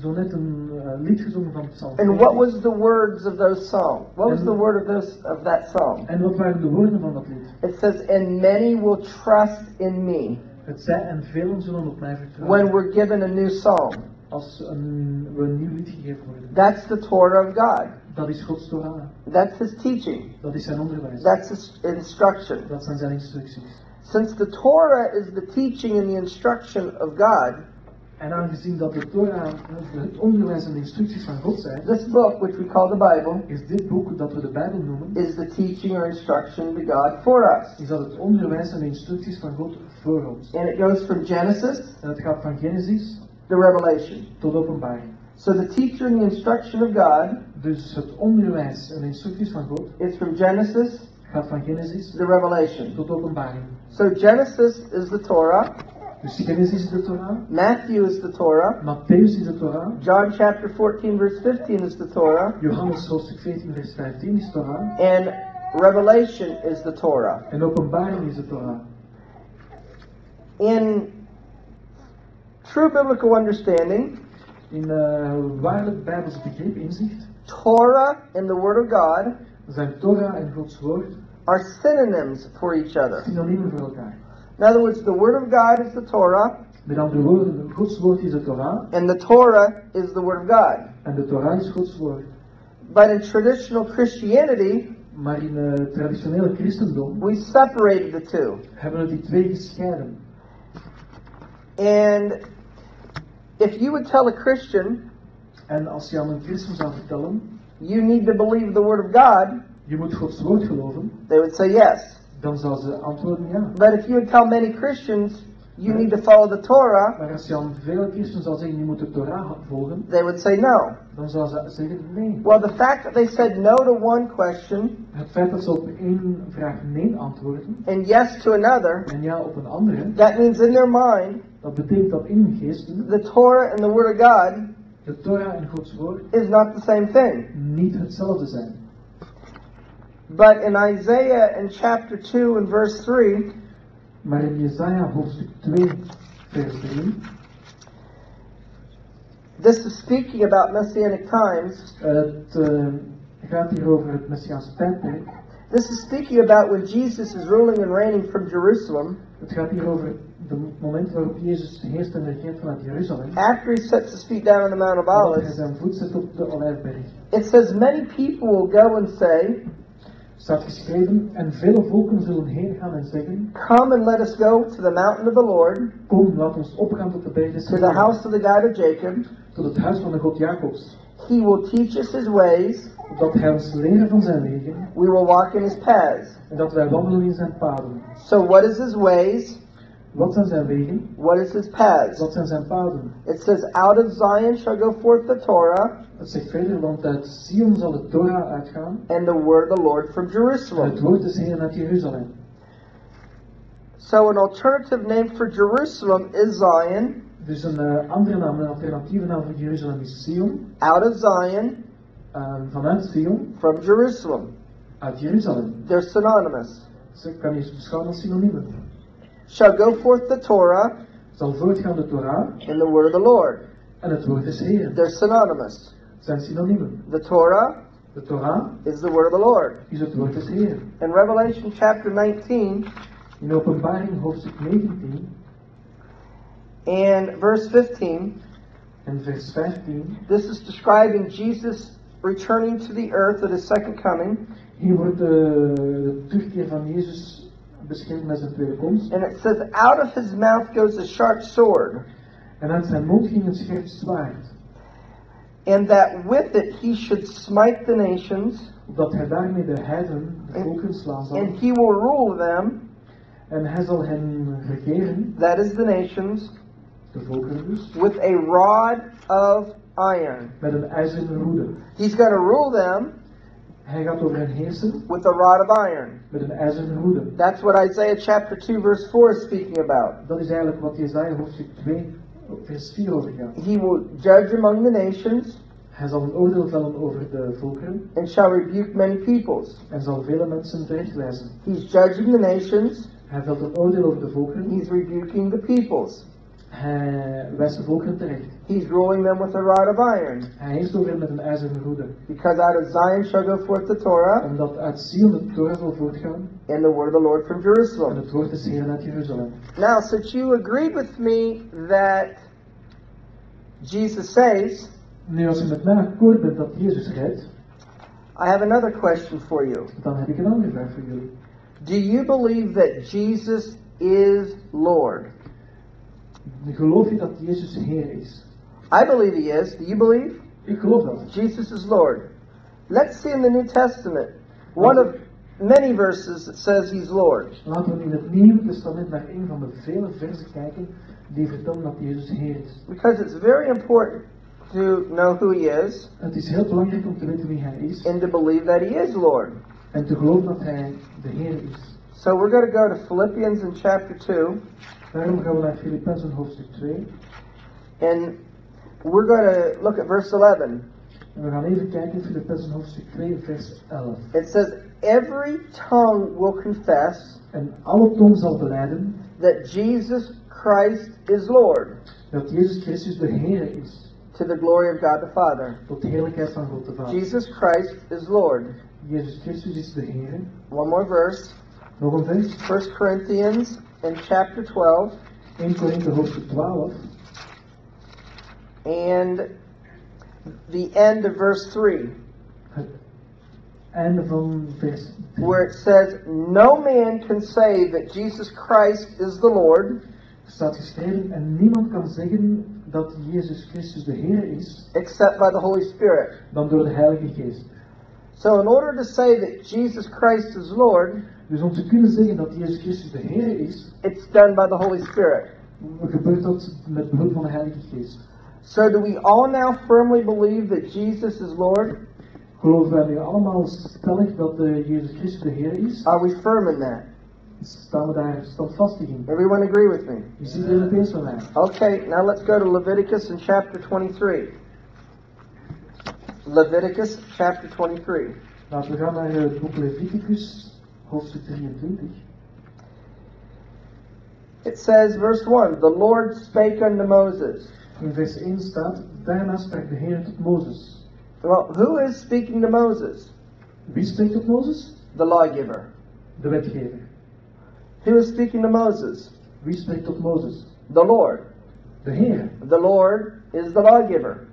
zo net een eh, lied gezongen van Psalm And what was the words of those songs? What was And- the word of those of that song? En wat waren de woorden van dat lied? It says, "And many will trust in me." Het zij en velen zullen op mij vertrouwen. When we're given a new song, Als een, we een nieuw lied gegeven worden. that's the Torah of God. Dat is Gods Torah. That's His teaching. Dat is zijn onderwijs. That's His instruction. Dat zijn zijn instructies. Since the Torah is the teaching and the instruction of God, En aangezien dat de Torah het onderwijs en de instructies van God zijn, this book, which we call the Bible, is dit boek dat we de Bijbel noemen, is the teaching or instruction to God for us. is dat het onderwijs en de instructies van God voor ons. And it goes from Genesis En het gaat van Genesis to Revelation. tot openbaring. So the teacher and the instruction of God Dus het onderwijs en instructies van God is from Genesis gaat van Genesis to Revelation. tot openbaring. So Genesis is the Torah, Dus Genesis is de Torah, Matthew is the Torah, Matthäus is de Torah, John chapter 14 verse 15 is the Torah, Johannes hoofdstuk 14 vers 15 is Torah, and Revelation is the Torah. en Openbaring is de Torah. In true biblical understanding, In uh, waarlijk Bijbels begrip, inzicht, Torah and the Word of God zijn Torah en Gods woord are synonyms for each other. synoniemen voor elkaar. In other words, the Word of God is the Torah, Met andere woorden, Gods woord is de Torah and the Torah is the Word of God. en de Torah is Gods woord. But in traditional Christianity, Maar in uh, traditionele christendom we separated the two. hebben we die twee gescheiden. And if you would tell a Christian, En als je aan een christen zou vertellen, you need to believe the Word of God, je moet Gods woord geloven, they would say yes. dan zal ze antwoorden ja. But if you would tell many Christians, you need to follow the Torah, Maar als je aan veel christen zal zeggen, je moet de Torah volgen, they would say no. dan zal ze zeggen nee. Well, the fact that they said no to one question Het feit dat ze op één vraag nee antwoorden and yes to another, en ja op een andere, that means in their mind, dat betekent dat in hun geesten the Torah and the Word of God de Torah en Gods woord is not the same thing. niet hetzelfde zijn. But in Isaiah in chapter 2 and verse 3, Maar in Jesaja hoofdstuk 2, vers 3, this is speaking about messianic times. het eh, gaat hier over het Messiaans tijdperk. This is speaking about when Jesus is ruling and reigning from Jerusalem Het gaat hier over het moment waarop Jezus heerst en regeert vanuit Jeruzalem. after he sets his feet down on the Mount of Nadat hij Olives. zijn voet zet op de Olijfberg. It says, Many people will go and say, staat geschreven, en vele volken zullen heen gaan en zeggen, Come and let us go to the mountain of the Lord, kom, laat ons opgaan tot de berg des to the house of the God of Jacob. tot het huis van de God Jacobs, He will teach us his ways, opdat hij ons leren van zijn wegen, we will walk in his paths. en dat wij wandelen in zijn paden. So, what is his ways? Wat zijn zijn wegen? What is his paths? Wat zijn zijn paden? It says, Out of Zion shall go forth the Torah Het zegt verder, want uit Sion zal de Torah uitgaan, and the word of the Lord from en het Jerusalem. woord des Heeren uit Jeruzalem. So, an alternative name for Jerusalem is Zion. Dus een eh, andere naam, een alternatieve naam voor Jeruzalem is Sion, Out of Zion eh, vanuit Sion, from Jerusalem. uit Jeruzalem. They're synonymous. Ze kan je beschouwen als synoniemen. Shall go forth the Torah Zal voortgaan de Torah and the word of the Lord. en het woord des Heeren. They're synonymous. zijn synoniemen. The Torah De Torah is the word of the Lord. is het woord des Heeren. In Revelation chapter 19 In openbaring hoofdstuk 19 and verse 15, en vers 15, this is describing Jesus returning to the earth at his second coming. hier wordt de, terugkeer van Jezus beschreven met zijn tweede komst. And it says, Out of his mouth goes a sharp sword, En uit zijn mond ging een scherp zwaard, and that with it he should smite the nations, opdat hij daarmee de heiden, de volken slaan zal. and he will rule them, En hij zal hen regeren, that is the nations, de volkeren dus, with a rod of iron. met een ijzeren roede. He's going to rule them Hij gaat over hen heersen with a rod of iron. met een ijzeren roede. That's what Isaiah chapter 2 verse 4 is speaking about. Dat is eigenlijk wat Jesaja hoofdstuk 2 vers 4 over gaat. He will judge among the nations Hij zal een oordeel vellen over de volkeren and shall rebuke many peoples. en zal vele mensen terechtwijzen. He's judging the nations, Hij velt een oordeel over de volkeren. he's rebuking the peoples. Uh, Hij de volkeren terecht. He's ruling them with a rod of iron. Hij over hen met een ijzeren roede. Because out of Zion shall go forth the Torah Omdat uit Sion de Torah zal voortgaan and the word of the Lord from en Jerusalem. het woord des Heeren uit Jeruzalem. Now, since you agreed with me that Jesus says. Nu, als u met mij akkoord bent dat Jezus redt, I have another question for you. dan heb ik een andere vraag voor jullie. Do you believe that Jesus is Lord? Geloof je dat Jezus Heer is? I believe he is. Do you believe? Ik geloof dat. Jesus is Lord. Let's see in the New Testament one of many verses that says he's Lord. Laten we in het Nieuwe Testament naar een van de vele versen kijken die vertellen dat Jezus Heer is. Because it's very important to know who he is Het is heel belangrijk om te weten wie Hij is and to believe that he is Lord. en te geloven dat Hij de Heer is. So we're going to go to Philippians in chapter 2 Daarom gaan we naar Filippenzen hoofdstuk 2. And we're going to look at verse 11. En we gaan even kijken, Filippenzen hoofdstuk 2, vers 11. It says, Every tongue will confess En alle tong zal beleiden that Jesus Christ is Lord dat Jezus Christus de Heer is, to the glory of God the Father. tot de heerlijkheid van God de Vader. Jesus Christ is Lord. Jezus Christus is de Heer. One more verse. Nog een vers, 1 Corinthians in chapter 12 1 Korinthe hoofdstuk 12 and the end of verse 3 het einde van vers 3. where it says, No man can say that Jesus Christ is the Lord staat geschreven, en niemand kan zeggen dat Jezus Christus de Heer is, except by the Holy Spirit. dan door de Heilige Geest. So, in order to say that Jesus Christ is Lord, Dus om te kunnen zeggen dat Jezus Christus de Heer is, it's done by the Holy Spirit. gebeurt dat met behulp van de Heilige Geest. So, do we all now firmly believe that Jesus is Lord? Geloven wij nu allemaal stellig dat eh, Jezus Christus de Heer is? Are we firm in that? Staan we daar standvastig in? Everyone agree with me? Ziet er het eens van mij. Okay, now let's go to Leviticus in chapter 23. Leviticus chapter 23. Laten we gaan naar eh, het boek Leviticus, 23. It says, verse 1 The Lord spake unto Moses. In vers 1 staat, daarna sprak de Heer tot Mozes. Well, who is speaking to Moses? Wie spreekt tot Mozes? The lawgiver. De wetgever. Who is speaking to Moses? Wie spreekt tot Moses? The Lord. De Heer. The Lord is the lawgiver.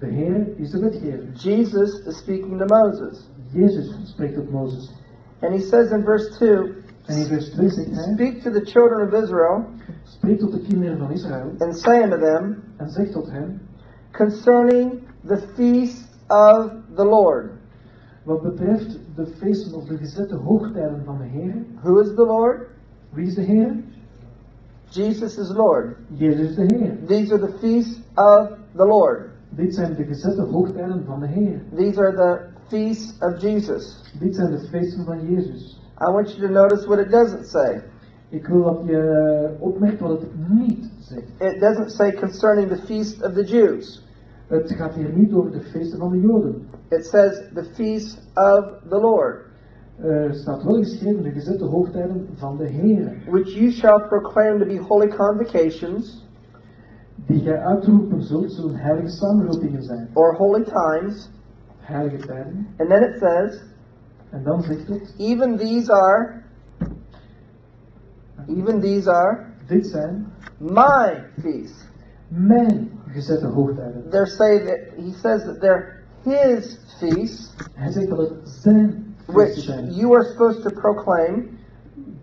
De Heer is de wetgever. Jesus is speaking to Moses. Jezus spreekt tot Mozes. And he says in verse 2 En in vers 2 zegt hij, Speak to the children of Israel spreek tot de kinderen van Israël and say unto them en zeg tot hen, concerning the feast of the Lord. wat betreft de feesten of de gezette hoogtijden van de Heer, Who is the Lord? wie is de Heer? Jesus is Lord. Jezus is de Heer. These are the feasts of the Lord. Dit zijn de gezette hoogtijden van de Heer. These are the feasts of Jesus. Dit zijn de feesten van Jezus. I want you to notice what it doesn't say. Ik wil dat je opmerkt wat het niet zegt. It doesn't say concerning the feast of the Jews. Het gaat hier niet over de feesten van de Joden. It says the feast of the Lord, Er staat wel geschreven de gezette hoogtijden van de Heer. which you shall proclaim to be holy convocations Die gij uitroepen zult, zullen heilige samenroepingen zijn. or holy times. And then it says, En dan zegt het, even these are, even these are dit zijn my feasts. mijn gezette hoogtijden. They're saying that he says that they're his feasts, Hij zegt dat het zijn which you are supposed to proclaim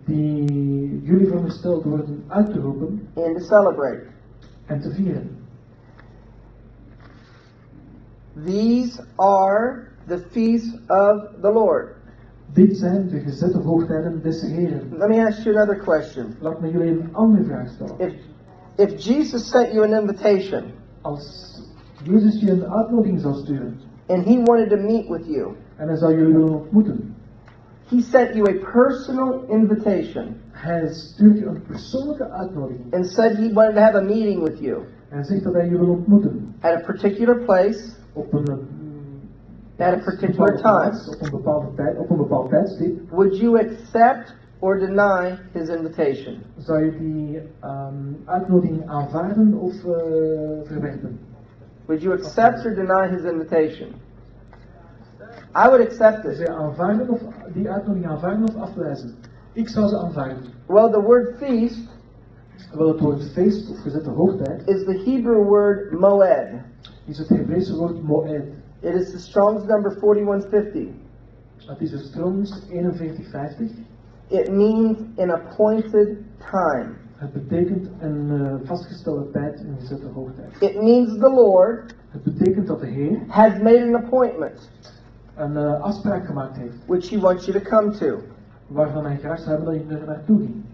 Die jullie worden uit te roepen and to celebrate. en te vieren. These are the feasts of the Lord. Dit zijn de gezette hoogtijden des Heren. Let me ask you another question. Laat me jullie een andere vraag stellen. If if Jesus sent you an invitation Als Jezus je een uitnodiging zou sturen and he wanted to meet with you, en hij zou jullie willen ontmoeten, he sent you a personal invitation hij stuurt je een persoonlijke uitnodiging and said he wanted to have a meeting with you en zegt dat hij je wil ontmoeten at a particular place op een, at a particular time. plaats, op een bepaalde tijd, op een bepaald tijdstip, Would you accept or deny his invitation? zou je die ehm, uitnodiging aanvaarden of eh, verwerpen? Would you accept or deny his invitation? I would accept it. je aanvaarden of die uitnodiging aanvaarden of afwijzen? Ik zou ze aanvaarden. Well, the word feast Wel, het woord feest of gezette hoogtijd is the Hebrew word moed. Het Hebreeuwse woord moed. It is the Strong's number 4150. Het is de Strong's 4150. It means an appointed time. Het betekent een eh, vastgestelde tijd in gezette hoogtijd. It means the Lord Het betekent dat de Heer has made an appointment een eh, afspraak gemaakt heeft, which he wants you to come to. waarvan hij graag zou hebben dat je er naartoe ging.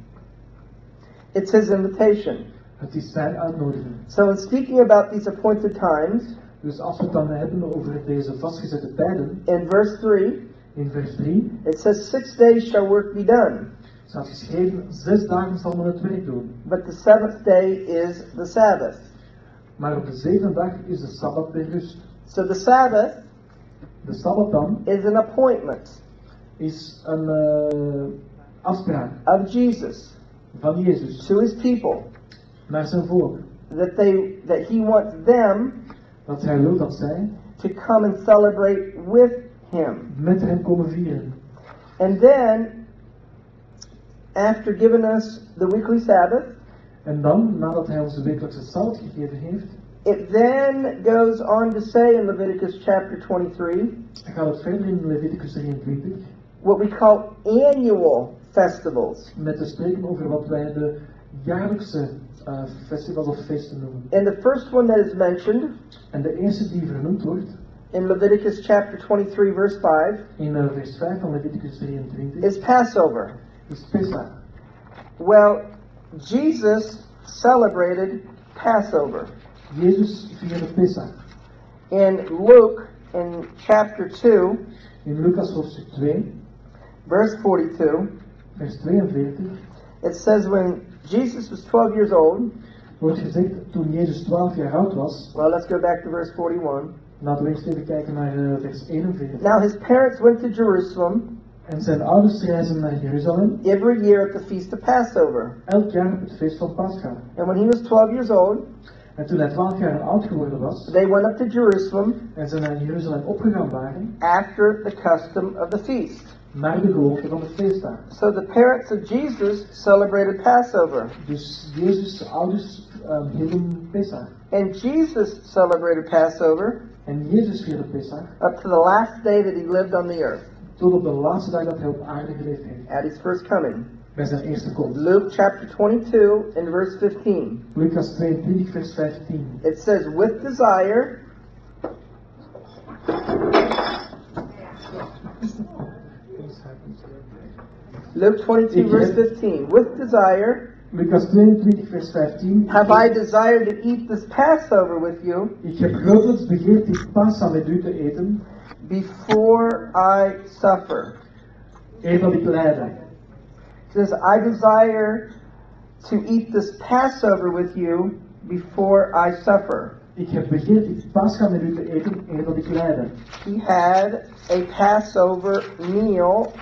It's his invitation. Het is zijn uitnodiging. So, in speaking about these appointed times, Dus als we het dan hebben over deze vastgezette tijden, in verse 3, in vers 3, it says, Six days shall work be done, staat geschreven, zes dagen zal men het werk doen. but the seventh day is the Sabbath. Maar op de zevende dag is de Sabbat weer rust. So the Sabbath De Sabbat dan is an appointment is een eh, afspraak of Jesus van Jezus to his people naar zijn volk. that they that he wants them Dat hij wil dat zij to come and celebrate with him. met hem komen vieren. And then after giving us the weekly Sabbath, En dan, nadat hij ons de wekelijkse Sabbat gegeven heeft, it then goes on to say in Leviticus chapter 23 gaat het verder in Leviticus 23 what we call annual festivals. met te spreken over wat wij de jaarlijkse eh, festivals of feesten noemen. And the first one that is mentioned En de eerste die wordt in Leviticus chapter 23 verse 5 in eh, vers 5 van Leviticus 23 is Passover. is Pesach. Well, Jesus celebrated Passover. Jezus vierde Pesach. In Luke, in chapter 2, In Lucas hoofdstuk 2, verse 42, vers 42, it says when Jesus was 12 years old, wordt gezegd toen Jezus 12 jaar oud was. well, let's go back to verse 41. Laten we eerst even kijken naar eh, vers 41. Now his parents went to Jerusalem En zijn ouders reizen naar Jeruzalem, every year at the feast of Passover. elk jaar op het feest van Pascha. And when he was 12 years old, En toen hij 12 jaar oud geworden was, they went up to Jerusalem en ze naar Jeruzalem opgegaan waren, after the custom of the feast. Naar de gewoonte van de feestdag. So the parents of Jesus celebrated Passover. Dus Jezus' ouders um, hielden Pesach. And Jesus celebrated Passover En Jezus vierde Pesach up to the last day that he lived on the earth tot op de laatste dag dat hij op aarde geleefd heeft. at his first coming. Bij zijn eerste komst. Luke chapter 22 and verse 15. Lucas 22 vers 15. It says, with desire, Luke 22 verse 15, with desire Lucas 22 vers 15. have I desired to eat this Passover with you Ik heb grotelijks begeerd dit Pasa met u te eten, before I suffer. eer dat ik lijde. It says, I desire to eat this Passover with you before I suffer. Ik heb begeerd dit Pascha met u te eten, eer dat ik lijde. He had a Passover meal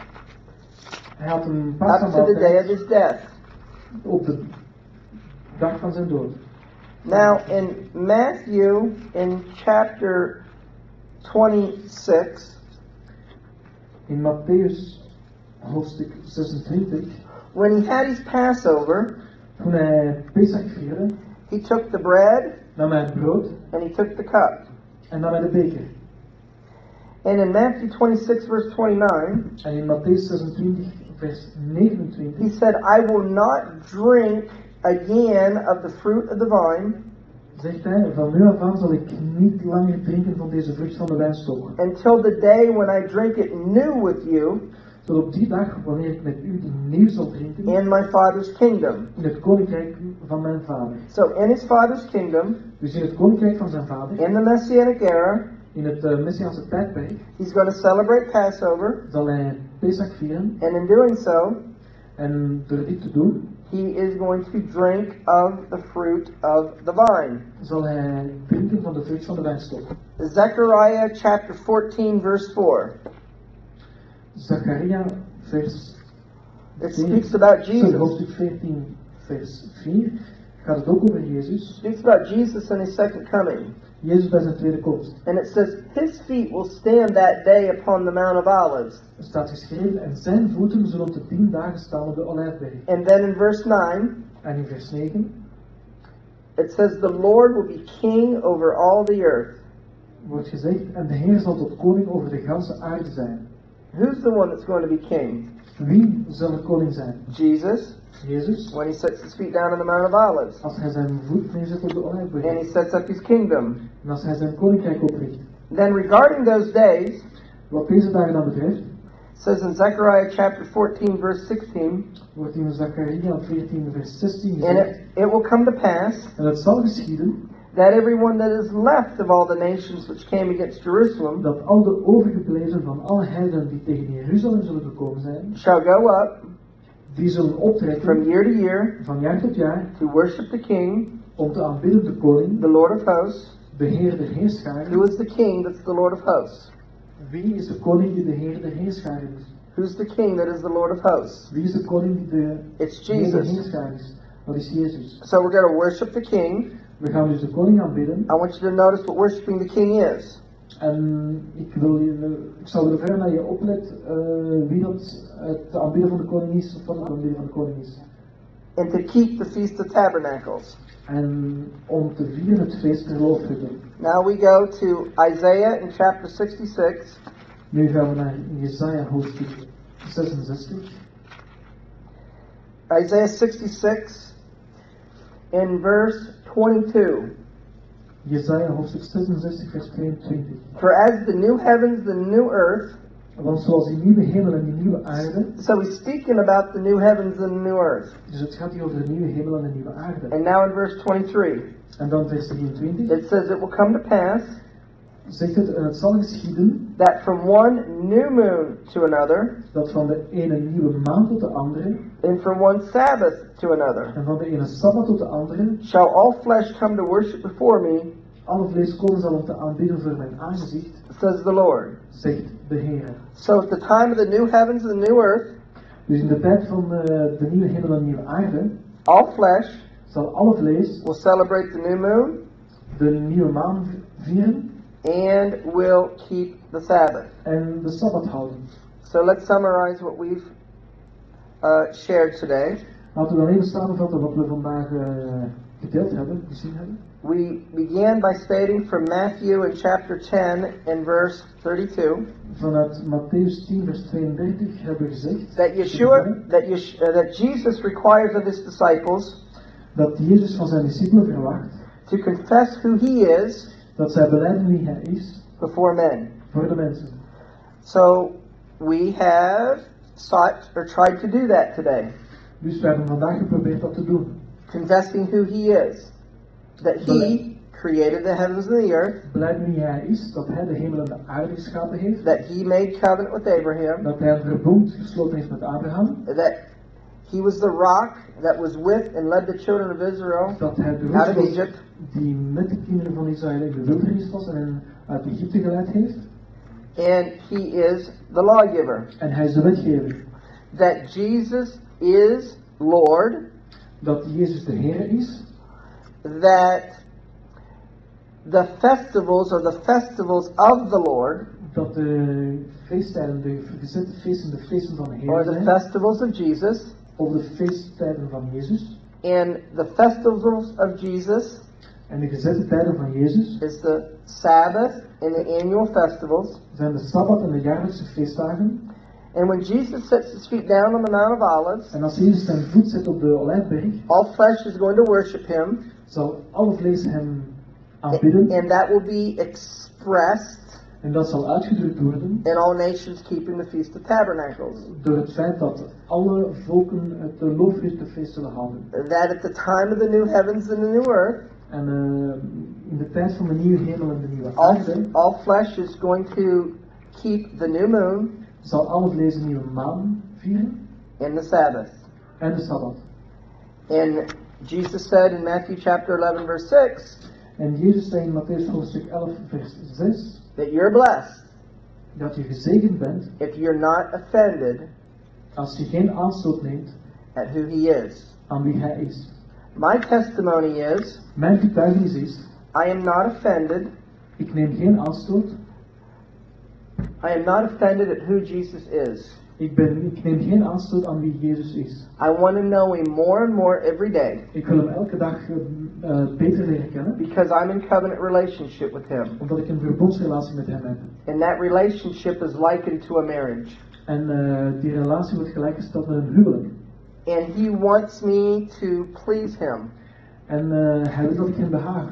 had up to the day of his death. op de dag van zijn dood. Now, in Matthew, in chapter 26, In Matthäus hoofdstuk 26, when he had his Passover, toen hij uh, Pesach vierde, he took the bread nam hij het brood and he took the cup. en nam hij de beker. And in Matthew 26, verse 29, En in Matthäus 26, vers he said, I will not drink again of the fruit of the vine zegt hij, van nu af aan zal ik niet langer drinken van deze vrucht van de wijnstok. until the day when I drink it new with you Tot op die dag, wanneer ik met u die nieuw zal drinken, in my Father's kingdom. in het koninkrijk van mijn vader. So, in his Father's kingdom, Dus in het koninkrijk van zijn vader, in the Messianic era, in het uh, Messiaanse tijdperk, he's going to celebrate Passover, zal hij Pesach vieren. and in doing so, En door dit te doen, he is going to drink of the fruit of the vine. zal hij drinken van de vrucht van de wijnstok. Zechariah chapter 14, verse 4. Zacharia, vers It speaks about Jesus. hoofdstuk 14, vers 4, gaat het ook over Jezus. speaks about Jesus and his second coming. Jezus bij zijn tweede komst. And it says, His feet will stand that day upon the Mount of Olives. Er staat geschreven, en zijn voeten zullen op de tien dagen staan op de olijfberg. And then in verse 9, En in vers 9 it says, The Lord will be king over all the earth. wordt gezegd, en de Heer zal tot koning over de ganse aarde zijn. Who's the one that's going to be king? Wie zal de koning zijn? Jesus, Jezus, when he sets his feet down on the Mount of Olives. als hij zijn voet neerzet op de olijfberg. And he sets up his kingdom. En als hij zijn koninkrijk opricht. Then regarding those days, Wat deze dagen dan betreft, says in Zechariah chapter 14, verse 16, wordt in Zacharia 14 vers 16 And it, it will come to pass En het zal geschieden that everyone that is left of all the nations which came against Jerusalem dat al de overgebleven van alle heidenen die tegen Jeruzalem zullen gekomen zijn, shall go up Die zullen from year to year van jaar tot jaar to worship the King, om te aanbidden de koning, the Lord of hosts. de Heer der Heerscharen. who is the King that's the Lord of hosts? Wie is de koning die de Heer der Heerscharen is? Who's the King that is the Lord of hosts? Wie is de koning die de It's Heer der Jesus. Is? Dat is Jezus. So we're going to worship the King. We gaan dus de koning aanbidden. I want you to notice what worshiping the King is. En ik, wil je, ik zal er verder naar je oplet eh, wie dat het aanbidden van de koning is of wat het aanbidden van de koning is. And to keep the Feast of Tabernacles. En om te vieren het feest der loofhutten. Now we go to Isaiah in chapter 66. Nu gaan we naar Jesaja hoofdstuk 66. Isaiah 66 in verse 22. Jesaja hoofdstuk 66 vers 22. For as the new heavens, the new earth, Want zoals die nieuwe hemel en die nieuwe aarde, so he's speaking about the new heavens and the new earth. dus het gaat hier over de nieuwe hemel en de nieuwe aarde. And now in verse 23, En dan vers 23 it says, It will come to pass zegt het, en eh, het zal geschieden that from one new moon to another, dat van de ene nieuwe maand tot de andere, and from one Sabbath to another, en van de ene sabbat tot de andere, shall all flesh come to worship before me, alle vlees komen zal om te aanbidden voor mijn aangezicht, says the Lord. zegt de Heer. So at the time of the new heavens and the new earth, Dus in de tijd van de, de nieuwe hemel en de nieuwe aarde, all flesh zal alle vlees will celebrate the new moon. de nieuwe maan vieren and will keep the Sabbath. en de sabbat houden. So let's summarize what we've uh, shared today. Laten we dan even samenvatten wat we vandaag eh, gedeeld hebben, gezien hebben. We began by stating from Matthew in chapter 10 in verse 32 Vanuit Matthäus 10 vers 32 hebben we gezegd that Yeshua, that, Yesh, uh, that Jesus requires of his disciples dat Jezus van zijn discipelen verwacht to confess who he is dat zij hij is before men. voor de mensen. So we have sought or tried to do that today, Dus we hebben vandaag geprobeerd dat te doen. confessing who he is, that he created the heavens and the earth, Beleiden wie hij is, dat hij de hemel en de aarde geschapen heeft, that he made covenant with Abraham, dat hij een verbond gesloten heeft met Abraham, that he was the rock that was with and led the children of Israel dat hij de out of Egypt, die met de kinderen van Israël in de wildernis was en hen uit Egypte geleid heeft. and he is the lawgiver. En hij is de wetgever. That Jesus is Lord, Dat Jezus de Heer is. that the festivals are the festivals of the Lord, Dat de feesttijden, de gezette feesten, de feesten van de or the festivals of Jesus, Of de feesttijden van Jezus. and the festivals of Jesus En de gezette tijden van Jezus is the Sabbath and the annual festivals. zijn de Sabbat en de jaarlijkse feestdagen. And when Jesus sets his feet down on the Mount of Olives, En als Jezus zijn voet zet op de Olijfberg, all flesh is going to worship him, zal alle vlees hem aanbidden. and that will be expressed En dat zal uitgedrukt worden in all nations keeping the Feast of Tabernacles. door het feit dat alle volken het uh, loofhuttenfeest zullen houden. That at the time of the new heavens and the new earth, En eh, in de tijd van de nieuwe hemel en de nieuwe aarde all flesh is going to keep the new moon zal alle vlees nieuwe maan vieren and the Sabbath. en de Sabbat. And Jesus said in Matthew chapter 11, verse 6, En Jezus zei in Matthäus hoofdstuk 11 vers 6 that you're blessed dat je gezegend bent if you're not offended als je geen aanstoot neemt at who He is. aan wie hij is. My testimony is, Mijn getuigenis is, I am not offended. ik neem geen aanstoot, I am not offended at who Jesus is. Ik, ben, ik neem geen aanstoot aan wie Jezus is. I want to know Him more and more every day Ik wil hem elke dag eh, beter leren kennen, because I'm in covenant relationship with Him. omdat ik een verbondsrelatie met hem heb. And that relationship is likened to a marriage. En eh, die relatie wordt gelijkgesteld met een huwelijk. And He wants me to please Him En eh, hij wil dat ik hem behaag,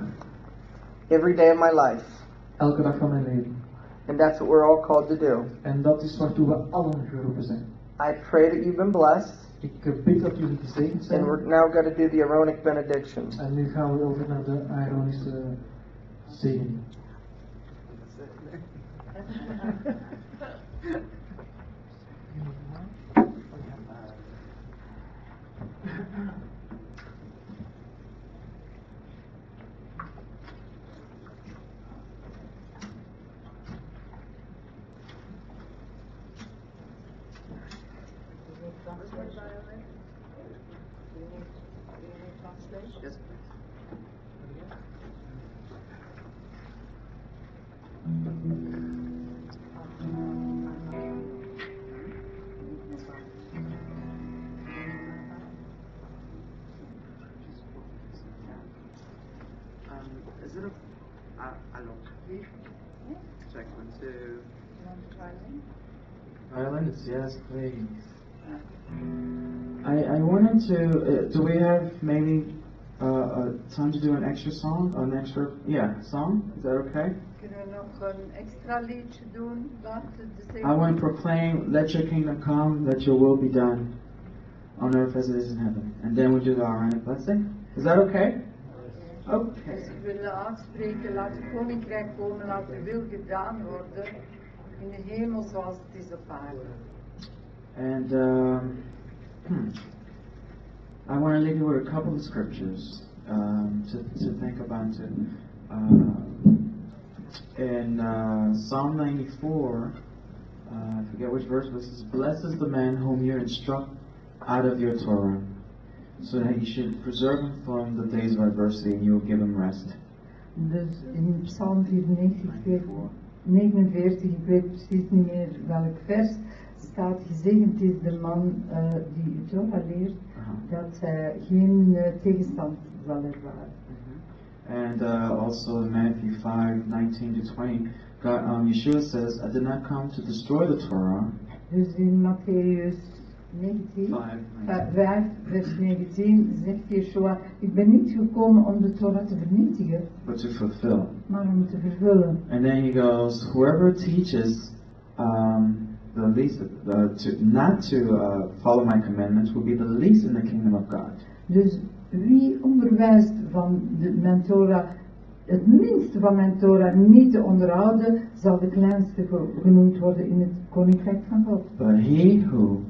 every day of my life. elke dag van mijn leven. And that's what we're all called to do. En dat is waartoe we allen geroepen zijn. I pray that you've been blessed. Ik eh, bid dat jullie gezegend zijn. And we're now going to do the Aaronic benediction. En nu gaan we over naar de Aaronische zegen. (laughs) yes, please. I, I wanted to. Uh, do we have maybe uh, uh, time to do an extra song? An extra, yeah, song? Is that okay? Kunnen we nog een extra liedje doen? Dat de I want to proclaim, let your kingdom come, let your will be done on earth as it is in heaven. And then we do the Aaronic blessing. Is that okay? Dus Okay. ik wil aanspreken, laat het koninkrijk komen, laat uw wil gedaan worden. In de hemel zoals het is op aarde. And um, hmm, I want to leave you with a couple of scriptures um, to, to think about. To, uh, in uh, Psalm 94, uh, I forget which verse, but it says, Blessed is the man whom you instruct out of your Torah, so that you should preserve him from the days of adversity and you will give him rest. Dus in Psalm 94, 49, ik weet precies niet meer welk vers, staat gezegend is de man eh, die u Torah leert, Uh-huh. dat hij geen eh, tegenstand zal ervaren. And uh, also in Matthew 5 19 to 20, God, um, Yeshua says, I did not come to destroy the Torah. Dus in Matthäus 19, 5, eh, 5, vers 19 zegt Yeshua, ik ben niet gekomen om de Torah te vernietigen, but to fulfill. maar om te vervullen. And then he goes, whoever teaches um, the least, uh, to not to uh, follow my commandments will be the least in the kingdom of God. Dus wie onderwijst van de, mijn Torah, het minste van mijn Torah niet te onderhouden, zal de kleinste ge- genoemd worden in het koninkrijk van God. But he who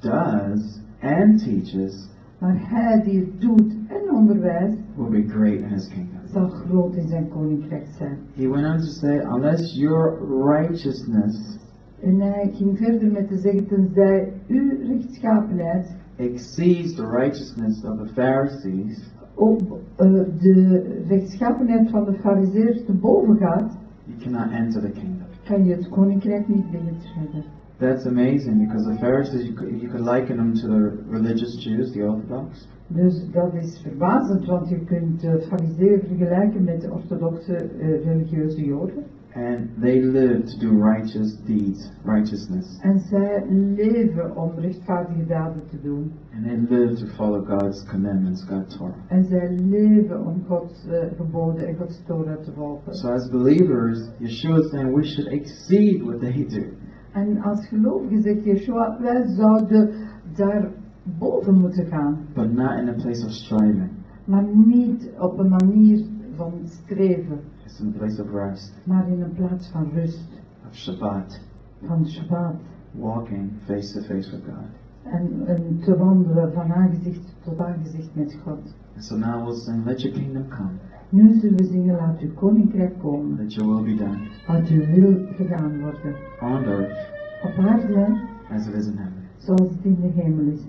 does and teaches Maar hij die het doet en onderwijst, will be great in his kingdom. zal groot in zijn koninkrijk zijn. He went on to say, unless your righteousness En hij ging verder met te zeggen, tenzij uw rechtschapenheid exceeds the righteousness of the Pharisees, op eh, de rechtschapenheid van de fariseërs te boven gaat, you cannot enter the kingdom. kan je het koninkrijk niet binnentreden. That's amazing because the Pharisees, you could, you could liken them to the religious Jews, the Orthodox. Dus dat is verbazend, want je kunt de fariseeën vergelijken met de orthodoxe eh, religieuze joden. And they live to do righteous deeds, righteousness. En zij leven om rechtvaardige daden te doen. And they live to follow God's commandments, God's Torah. En zij leven om Gods eh, geboden en Gods Torah te volgen. So as believers, Yeshua is saying we should exceed what they do. En als gelovigen zegt Yeshua, wij zouden daar boven moeten gaan. But not in a place of striving. Maar niet op een manier van streven, It's in a place of rest, maar in een plaats van rust, of Shabbat, van Shabbat. walking face to face with God. En, en te wandelen van aangezicht tot aangezicht met God. And so now we'll sing, Let your kingdom come, Nu zullen we zingen, laat uw koninkrijk komen. let your will be done, Laat uw wil gedaan worden. on earth Op aarde, as it is in heaven. zoals het in de hemel is.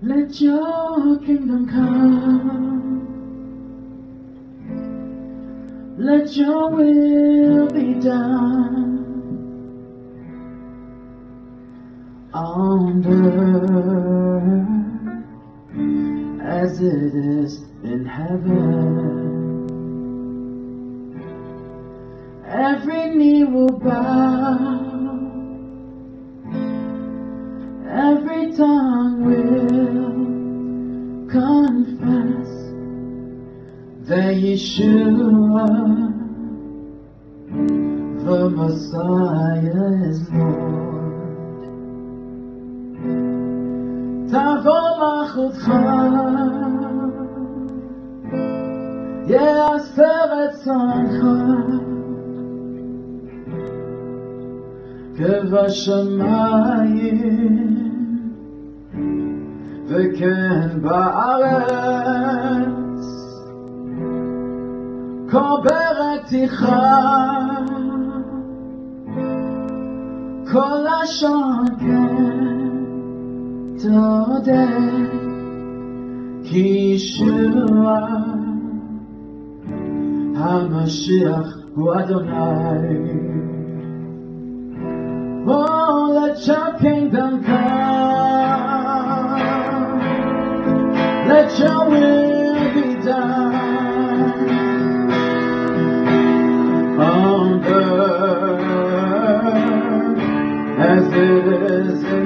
Let your kingdom come. Let your will be done on earth as it is in heaven. Every knee will bow, every tongue will Yeshua, the Messiah, is Lord. תבוא מלכותך, יעשה רצונך, כבשמיים וכן בארץ. כה בראתיך, כל לשון כן תודה. כי ישוע המשיח הוא אדוני. Oh, let your kingdom come. Let your will be done As is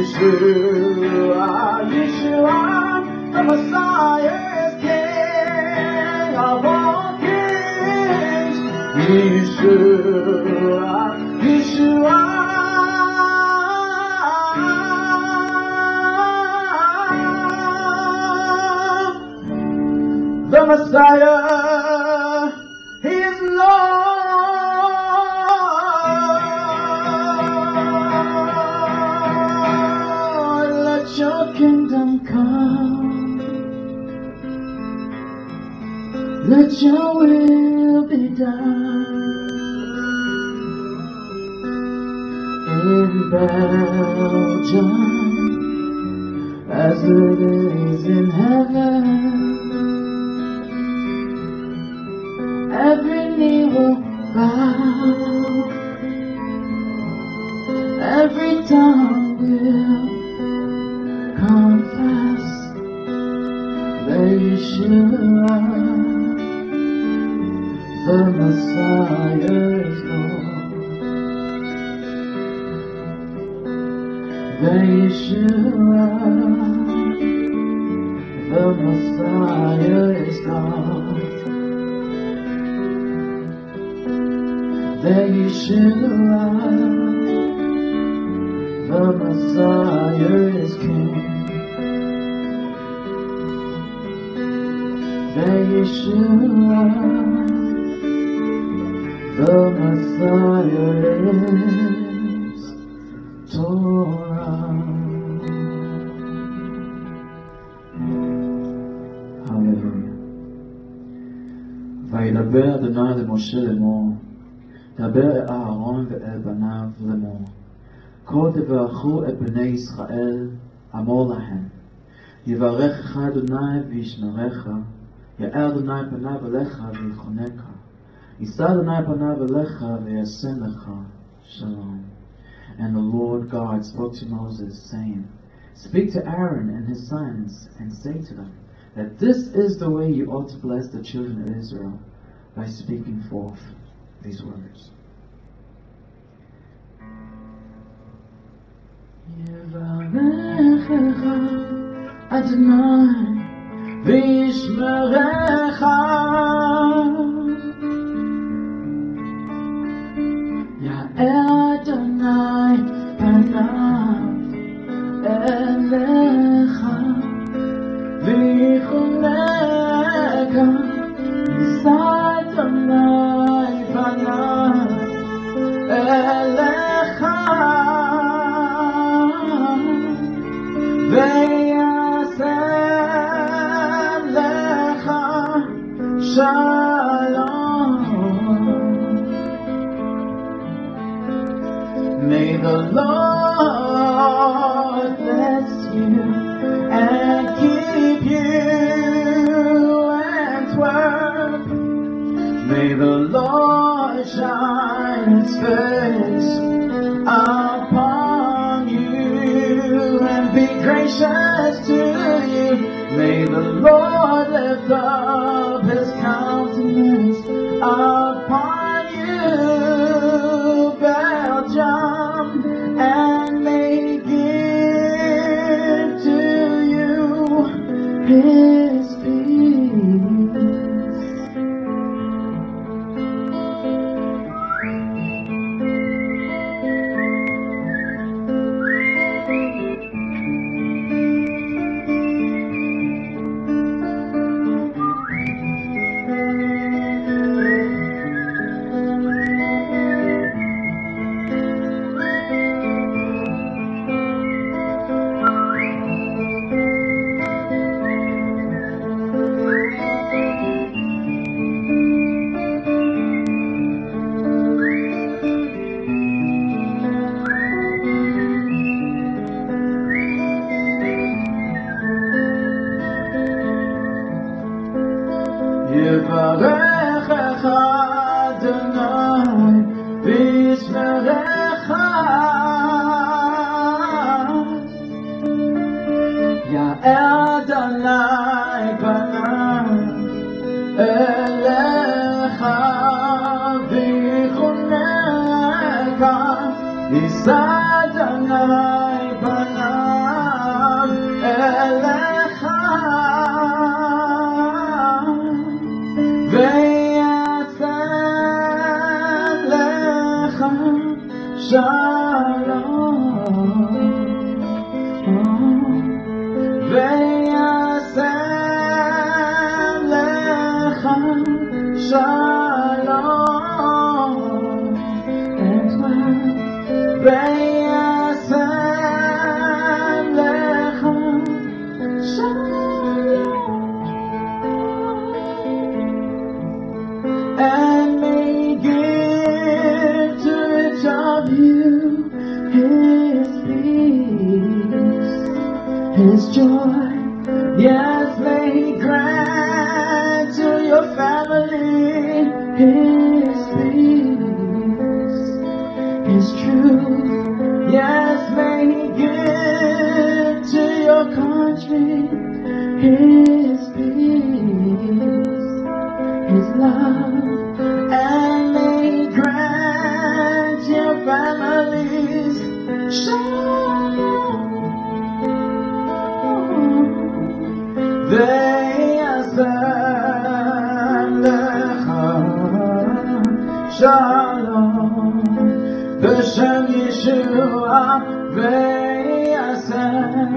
Yeshua, Yeshua, the Messiah is King of all kings. Yeshua, Yeshua. The Messiah, Let your will be done in Belgium as it is in heaven. בני ישראל, אמור להם, יברכך אדוני וישמרך, יאר אדוני פניו אליך ויחונך, יישא אדוני פניו אליך וישם לך שלום. And the Lord God spoke to Moses, saying, Speak to Aaron and his sons, and say to them, that this is the way you ought to bless the children of Israel, by speaking forth these words. יברכך Adonai v'yishmerecha. Ya'er Adonai panav elecha face upon you and be gracious to you. May the Lord lift up Ve yasen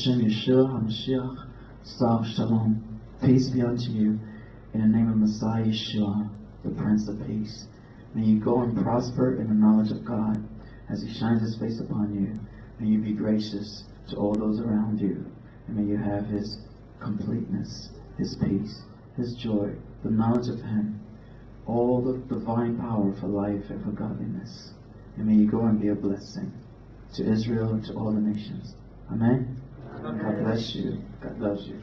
B'Shem Yeshua HaMashiach, Sar Shalom. Peace be unto you, in the name of Messiah Yeshua, the Prince of Peace. May you go and prosper in the knowledge of God as He shines His face upon you. May you be gracious to all those around you, and may you have His completeness, His peace, His joy, the knowledge of Him, all the divine power for life and for godliness. And may you go and be a blessing to Israel and to all the nations. Amen. God bless you. God loves you.